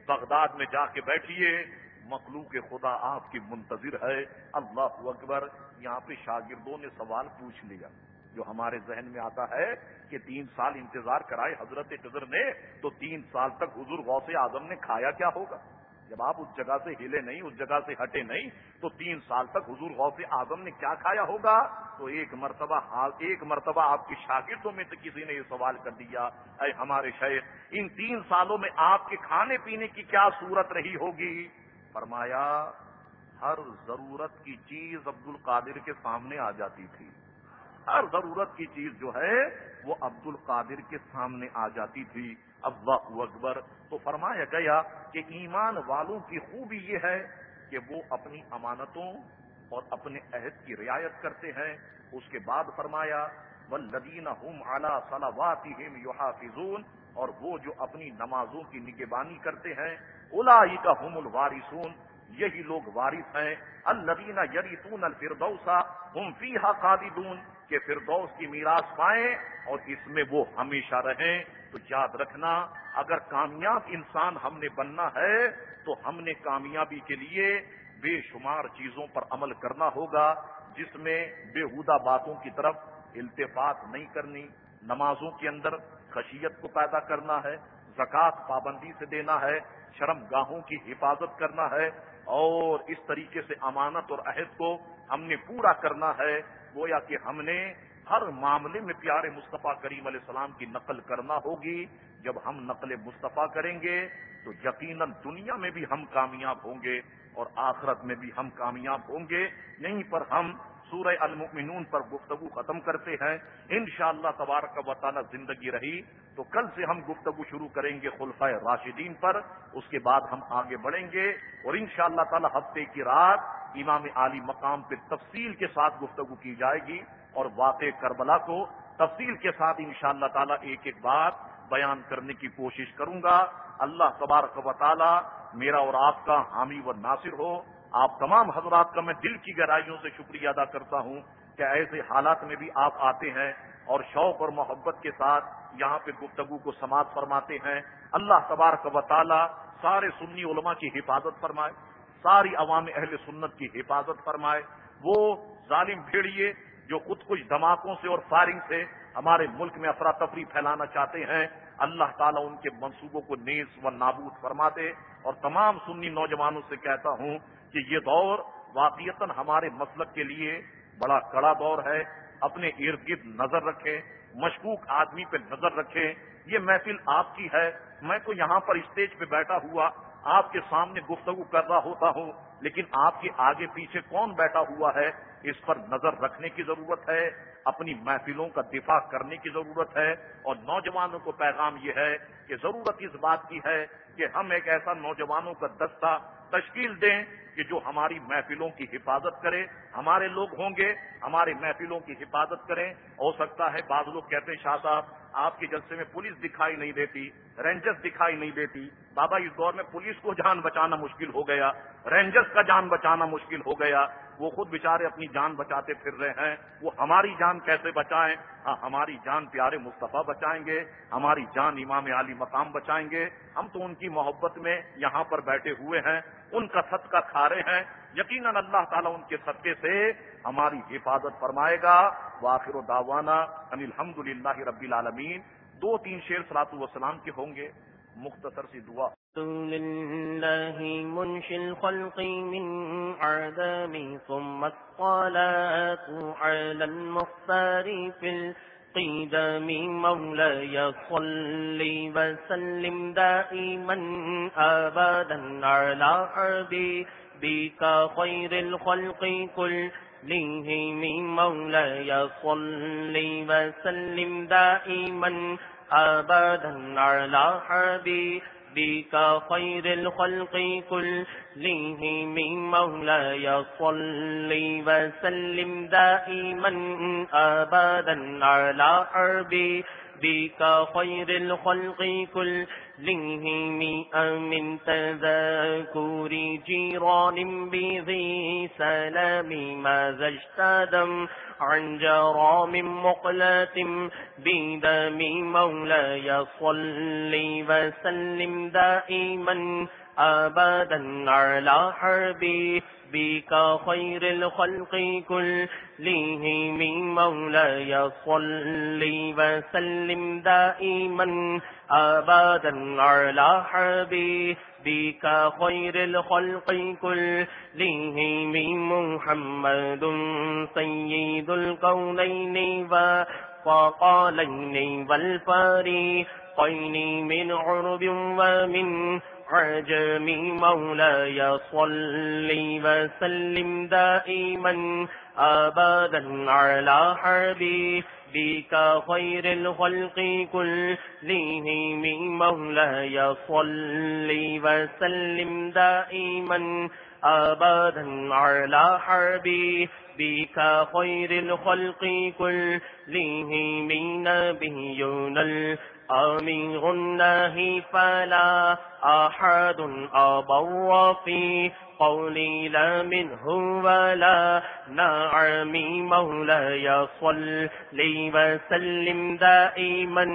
C: بغداد میں جا کے بیٹھیے. مخلوق خدا آپ کی منتظر ہے۔ اللہ اکبر۔ یہاں پہ شاگردوں نے سوال پوچھ لیا۔ جو ہمارے ذہن میں آتا ہے کہ تین سال انتظار کرائے حضرت قدر نے، تو تین سال تک حضور غوث اعظم نے کھایا کیا ہوگا؟ جب آپ اس جگہ سے ہلے نہیں، اس جگہ سے ہٹے نہیں، تو تین سال تک حضور غوث اعظم نے کیا کھایا ہوگا؟ تو ایک مرتبہ ایک مرتبہ آپ کی شاگردوں میں سے کسی نے یہ سوال کر دیا، اے ہمارے شہر ان تین سالوں میں آپ کے کھانے پینے کی کیا صورت رہی ہوگی؟ فرمایا، ہر ضرورت کی چیز عبد القادر کے سامنے آ جاتی تھی۔ ہر ضرورت کی چیز جو ہے، وہ عبد القادر کے سامنے آ جاتی تھی۔ اللہ اکبر۔ تو فرمایا گیا کہ ایمان والوں کی خوبی یہ ہے کہ وہ اپنی امانتوں اور اپنے عہد کی رعایت کرتے ہیں۔ اس کے بعد فرمایا ولدین ہم اعلی صلاحات یحافظون اور وہ جو اپنی نمازوں کی نگبانی کرتے ہیں الا کا ہم الوارثون، یہی لوگ وارث ہیں۔ الدینہ یریتون الفردوسا ہم فیحا خالدون کہ فردوس کی میراث پائیں اور اس میں وہ ہمیشہ رہیں۔ تو یاد رکھنا، اگر کامیاب انسان ہم نے بننا ہے، تو ہم نے کامیابی کے لیے بے شمار چیزوں پر عمل کرنا ہوگا، جس میں بےحودہ باتوں کی طرف التفاط نہیں کرنی، نمازوں کے اندر خشیت کو پیدا کرنا ہے، زکوٰۃ پابندی سے دینا ہے۔ شرم گاہوں کی حفاظت کرنا ہے اور اس طریقے سے امانت اور عہد کو ہم نے پورا کرنا ہے۔ گویا کہ ہم نے ہر معاملے میں پیارے مصطفیٰ کریم علیہ السلام کی نقل کرنا ہوگی۔ جب ہم نقل مصطفیٰ کریں گے تو یقیناً دنیا میں بھی ہم کامیاب ہوں گے اور آخرت میں بھی ہم کامیاب ہوں گے۔ یہیں پر ہم سورہ المؤمنون پر گفتگو ختم کرتے ہیں۔ انشاءاللہ اللہ تبارک و تعالی زندگی رہی۔ تو کل سے ہم گفتگو شروع کریں گے خلفۂ راشدین پر۔ اس کے بعد ہم آگے بڑھیں گے۔ اور انشاءاللہ اللہ تعالی ہفتے کی رات امام علی مقام پہ تفصیل کے ساتھ گفتگو کی جائے گی۔ اور واقع کربلا کو تفصیل کے ساتھ انشاءاللہ اللہ تعالی ایک ایک بات بیان کرنے کی کوشش کروں گا۔ اللہ تبارک و تعالی میرا اور آپ کا حامی و ناصر ہو۔ آپ تمام حضرات کا میں دل کی گہرائیوں سے شکریہ ادا کرتا ہوں کہ ایسے حالات میں بھی آپ آتے ہیں اور شوق اور محبت کے ساتھ یہاں پہ گفتگو کو سماعت فرماتے ہیں۔ اللہ تبارک و تعالی سارے سنی علماء کی حفاظت فرمائے، ساری عوام اہل سنت کی حفاظت فرمائے۔ وہ ظالم بھیڑیے جو خود کچھ دھماکوں سے اور فائرنگ سے ہمارے ملک میں افراتفری پھیلانا چاہتے ہیں، اللہ تعالیٰ ان کے منصوبوں کو نیز و نابود فرما دے اور تمام سنی نوجوانوں سے کہتا ہوں کہ یہ دور واقعیت ہمارے مسلک کے لیے بڑا کڑا دور ہے۔ اپنے ارد گرد نظر رکھیں، مشکوک آدمی پہ نظر رکھیں۔ یہ محفل آپ کی ہے۔ میں تو یہاں پر اسٹیج پہ بیٹھا ہوا، آپ کے سامنے گفتگو کر رہا ہوتا ہوں، لیکن آپ کے آگے پیچھے کون بیٹھا ہوا ہے؟ اس پر نظر رکھنے کی ضرورت ہے، اپنی محفلوں کا دفاع کرنے کی ضرورت ہے۔ اور نوجوانوں کو پیغام یہ ہے کہ ضرورت اس بات کی ہے کہ ہم ایک ایسا نوجوانوں کا دستہ تشکیل دیں کہ جو ہماری محفلوں کی حفاظت کرے، ہمارے لوگ ہوں گے، ہمارے محفلوں کی حفاظت کریں۔ ہو سکتا ہے بعض لوگ کہتے ہیں، شاہ صاحب
D: آپ کے جلسے میں پولیس دکھائی نہیں دیتی رینجرس دکھائی نہیں دیتی، بابا اس دور میں پولیس کو جان بچانا مشکل ہو گیا رینجرس کا جان بچانا مشکل ہو گیا، وہ خود بےچارے اپنی جان بچاتے پھر رہے ہیں، وہ ہماری جان کیسے بچائیں؟ ہاں ہماری جان پیارے مصطفیٰ بچائیں گے، ہماری جان امام علی مقام بچائیں گے، ہم تو ان کی محبت میں یہاں پر بیٹھے ہوئے ہیں، ان کا صدقہ کھا رہے ہیں، یقیناً اللہ تعالیٰ ان کے صدقے سے ہماری حفاظت فرمائے گا۔ واخر و داوانا ان الحمد للہ رب العالمین۔ دو تین شیر سلاط وسلام کے ہوں گے۔ مختصر سی دعا۔
B: لله منشي الخلق من عدم ثم الصلاة على المختار في القدم مولاي صل وسلم دائما أبدا على حبيبك خير الخلق لهم مولاي صل وسلم دائما أبدا على حبيبك خير الخلق كلهم مولاي صل وسلم دائما أبدا على حبيبك بك خير الخلق كلهم من تذاكر جيران بذي سلام ماذا اجتدم عن جرام مقلة بدم مولاي صل وسلم دائما أبدا على حربي بك خير الخلق كلهم مولاي صل وسلم دائما أبدا على حبيبك خير الخلق كلهم محمد سيد الكونين وفقالين والفريقين من عرب ومن عجم مولاي صل وسلم دائما أبدا على حبيبك خير الخلق كلهم. مولاي صل وسلم دائما أبدا على حبيبك خير الخلق كلهم. نبينا الأمير النهي فلا أحد أبر في قولي لا منه ولا نعم مولاي صل لي وسلم دائما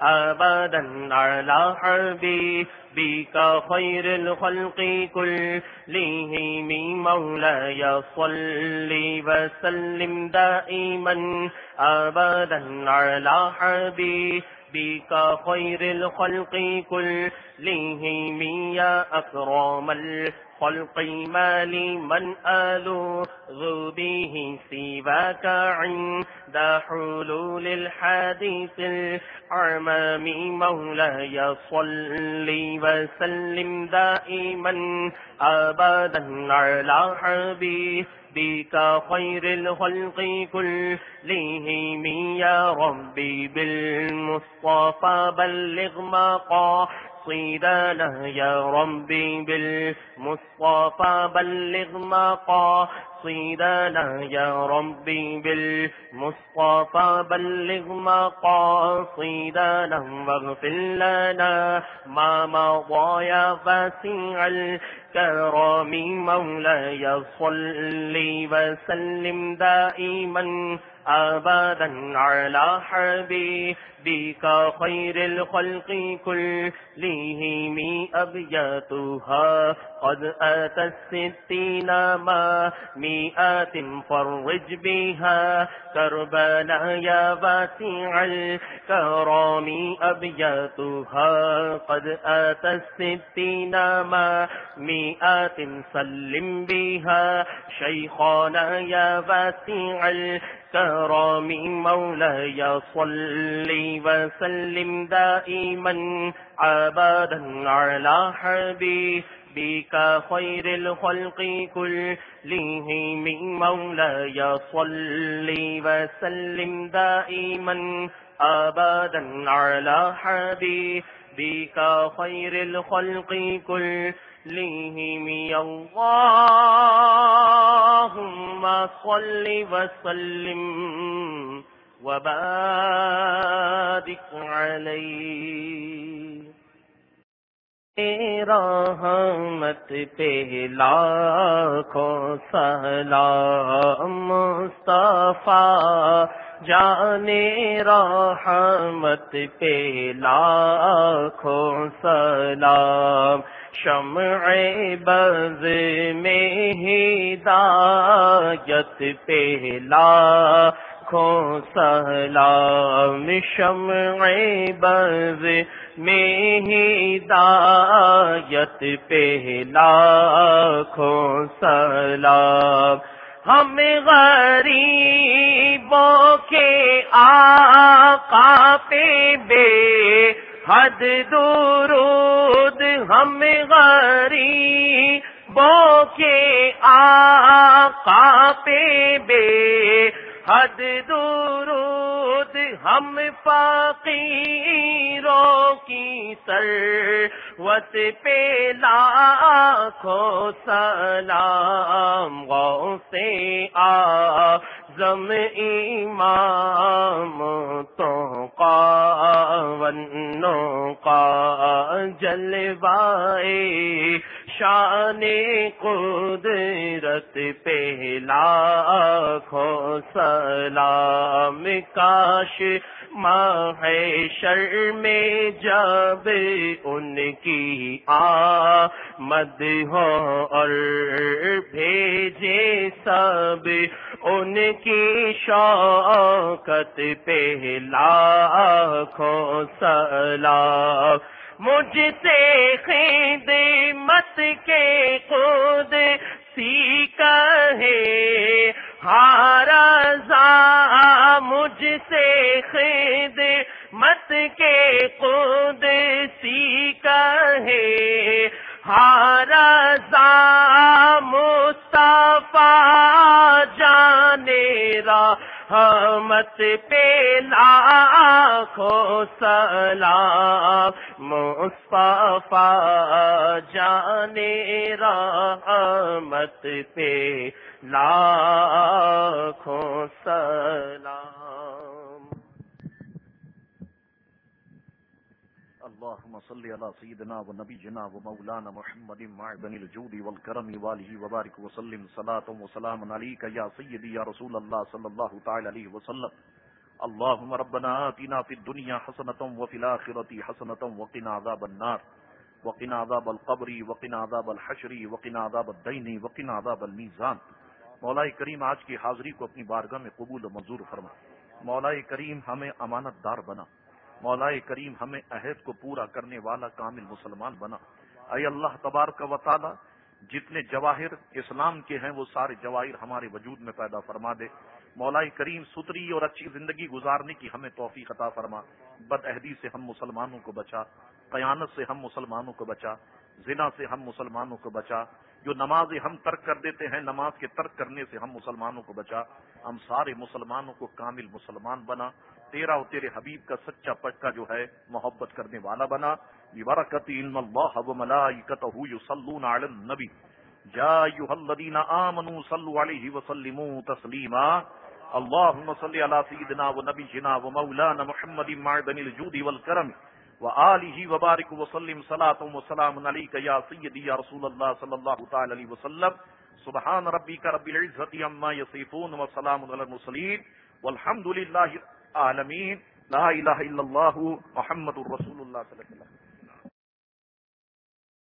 B: أبدا على حبيبك خير الخلق كلهم مولاي صل وسلم دائما أبدا على حبيبك ربك خير الخلق كلهم يا أكرم الخلق ما لمن ألوذ به سواك عند حلول الحديث العمام مولاي صل وسلم دائما أبدا على حبيب حبيبك خير الخلق كلهم يا ربي بالمصطفى بلغ مقام مقاصدنا يا ربي بالمصطفى بلغ مقاصدنا يا ربي بالمصطفى بلغ مقاصدنا واغفر لنا ما مضى يا فاسع الكرام مولاي، صل وسلم دائما أبدا على حبيبك خير الخلق كلهم أبياتها. قد أتى الستين ما مئات فرج بها. كربنا يا باسع الكرام أبياتها. قد أتى الستين ما مئات سلم بها شيخنا يا باسع الكرام مولاي صلي وسلم دائما عبادا على حبيبك خير الخلق كلهم مولاي صل وسلم دائما أبدا على حبيبك خير الخلق كلهم يا اللهم صل وسلم وبارك عليه رحمت پہ لاکھوں سلام مصطفیٰ جانے رحمت پہ لاکھوں سلام۔ شمع بز میں ہدایت پہ لاکھوں سلام شمع بز میں ہدایت پہ لاکھوں سلام ہم غریبوں کے آقا پہ بے حد درود ہم غریبوں کے آقا پہ بے حد درود ہم فقیروں کی سروت پہ لاکھوں سلام غو سے زم امام تو ونوں کا جلوائے شان قدرت پہ لاکھوں سلام کاش ماہ شر میں جب ان کی آمد ہو اور بھیجے سب ان کی شوقت پہ لاکھوں سلام مجھ سے خدمت کے خود سیکھ ہے۔ ہارا مجھ سے خدمت کے خود سیکھ ہے۔ ہارا مصطفیٰ جانے رحمت پہ لاکھوں سلام مصطفیٰ جانے رحمت پہ لاکھوں سلام۔
C: اللهم صل على سيدنا ونبينا ومولانا محمد معدن الجود والكرم واله وبارك وسلم. صلاة وسلام عليك يا سيدي يا رسول الله صلى الله تعالى عليه وسلم. اللهم ربنا آتنا في الدنيا حسنة وفي الآخرة حسنة وقنا عذاب النار. وقنا عذاب القبر، وقنا عذاب الحشر، وقنا عذاب الدين، وقنا عذاب الميزان. مولا کریم آج کی حاضری کو اپنی بارگاہ میں قبول و منظور فرما. مولا کریم ہمیں امانت دار بنا. مولا کریم ہمیں عہد کو پورا کرنے والا کامل مسلمان بنا۔ اے اللہ تبارک و تعالی، جتنے جواہر اسلام کے ہیں، وہ سارے جواہر ہمارے وجود میں پیدا فرما دے۔ مولا کریم ستری اور اچھی زندگی گزارنے کی ہمیں توفیق عطا فرما۔ بد عہدی سے ہم مسلمانوں کو بچا قیانت سے ہم مسلمانوں کو بچا۔ زنا سے ہم مسلمانوں کو بچا، جو نماز ہم ترک کر دیتے ہیں، نماز کے ترک کرنے سے ہم مسلمانوں کو بچا۔ ہم سارے مسلمانوں کو کامل مسلمان بنا۔ تیرا اور تیرے حبیب کا سچا پکا جو ہے، محبت کرنے والا بنا۔ برکت اللہ و ملائکتہ یصلون علی النبی۔ جا ایھا الذین آمنوا صلوا علیہ وسلموا تسلیما۔ اللهم صل محمد معدن الجود وآله وبارك وسلم صلاة وسلام عليك يا سيدي يا رسول الله صلى الله تعالى عليه وسلم. سبحان ربك رب العزة عما يصفون وسلام على المرسلين والحمد لله العالمين لا إله إلا الله محمد رسول الله صلى الله عليه وسلم.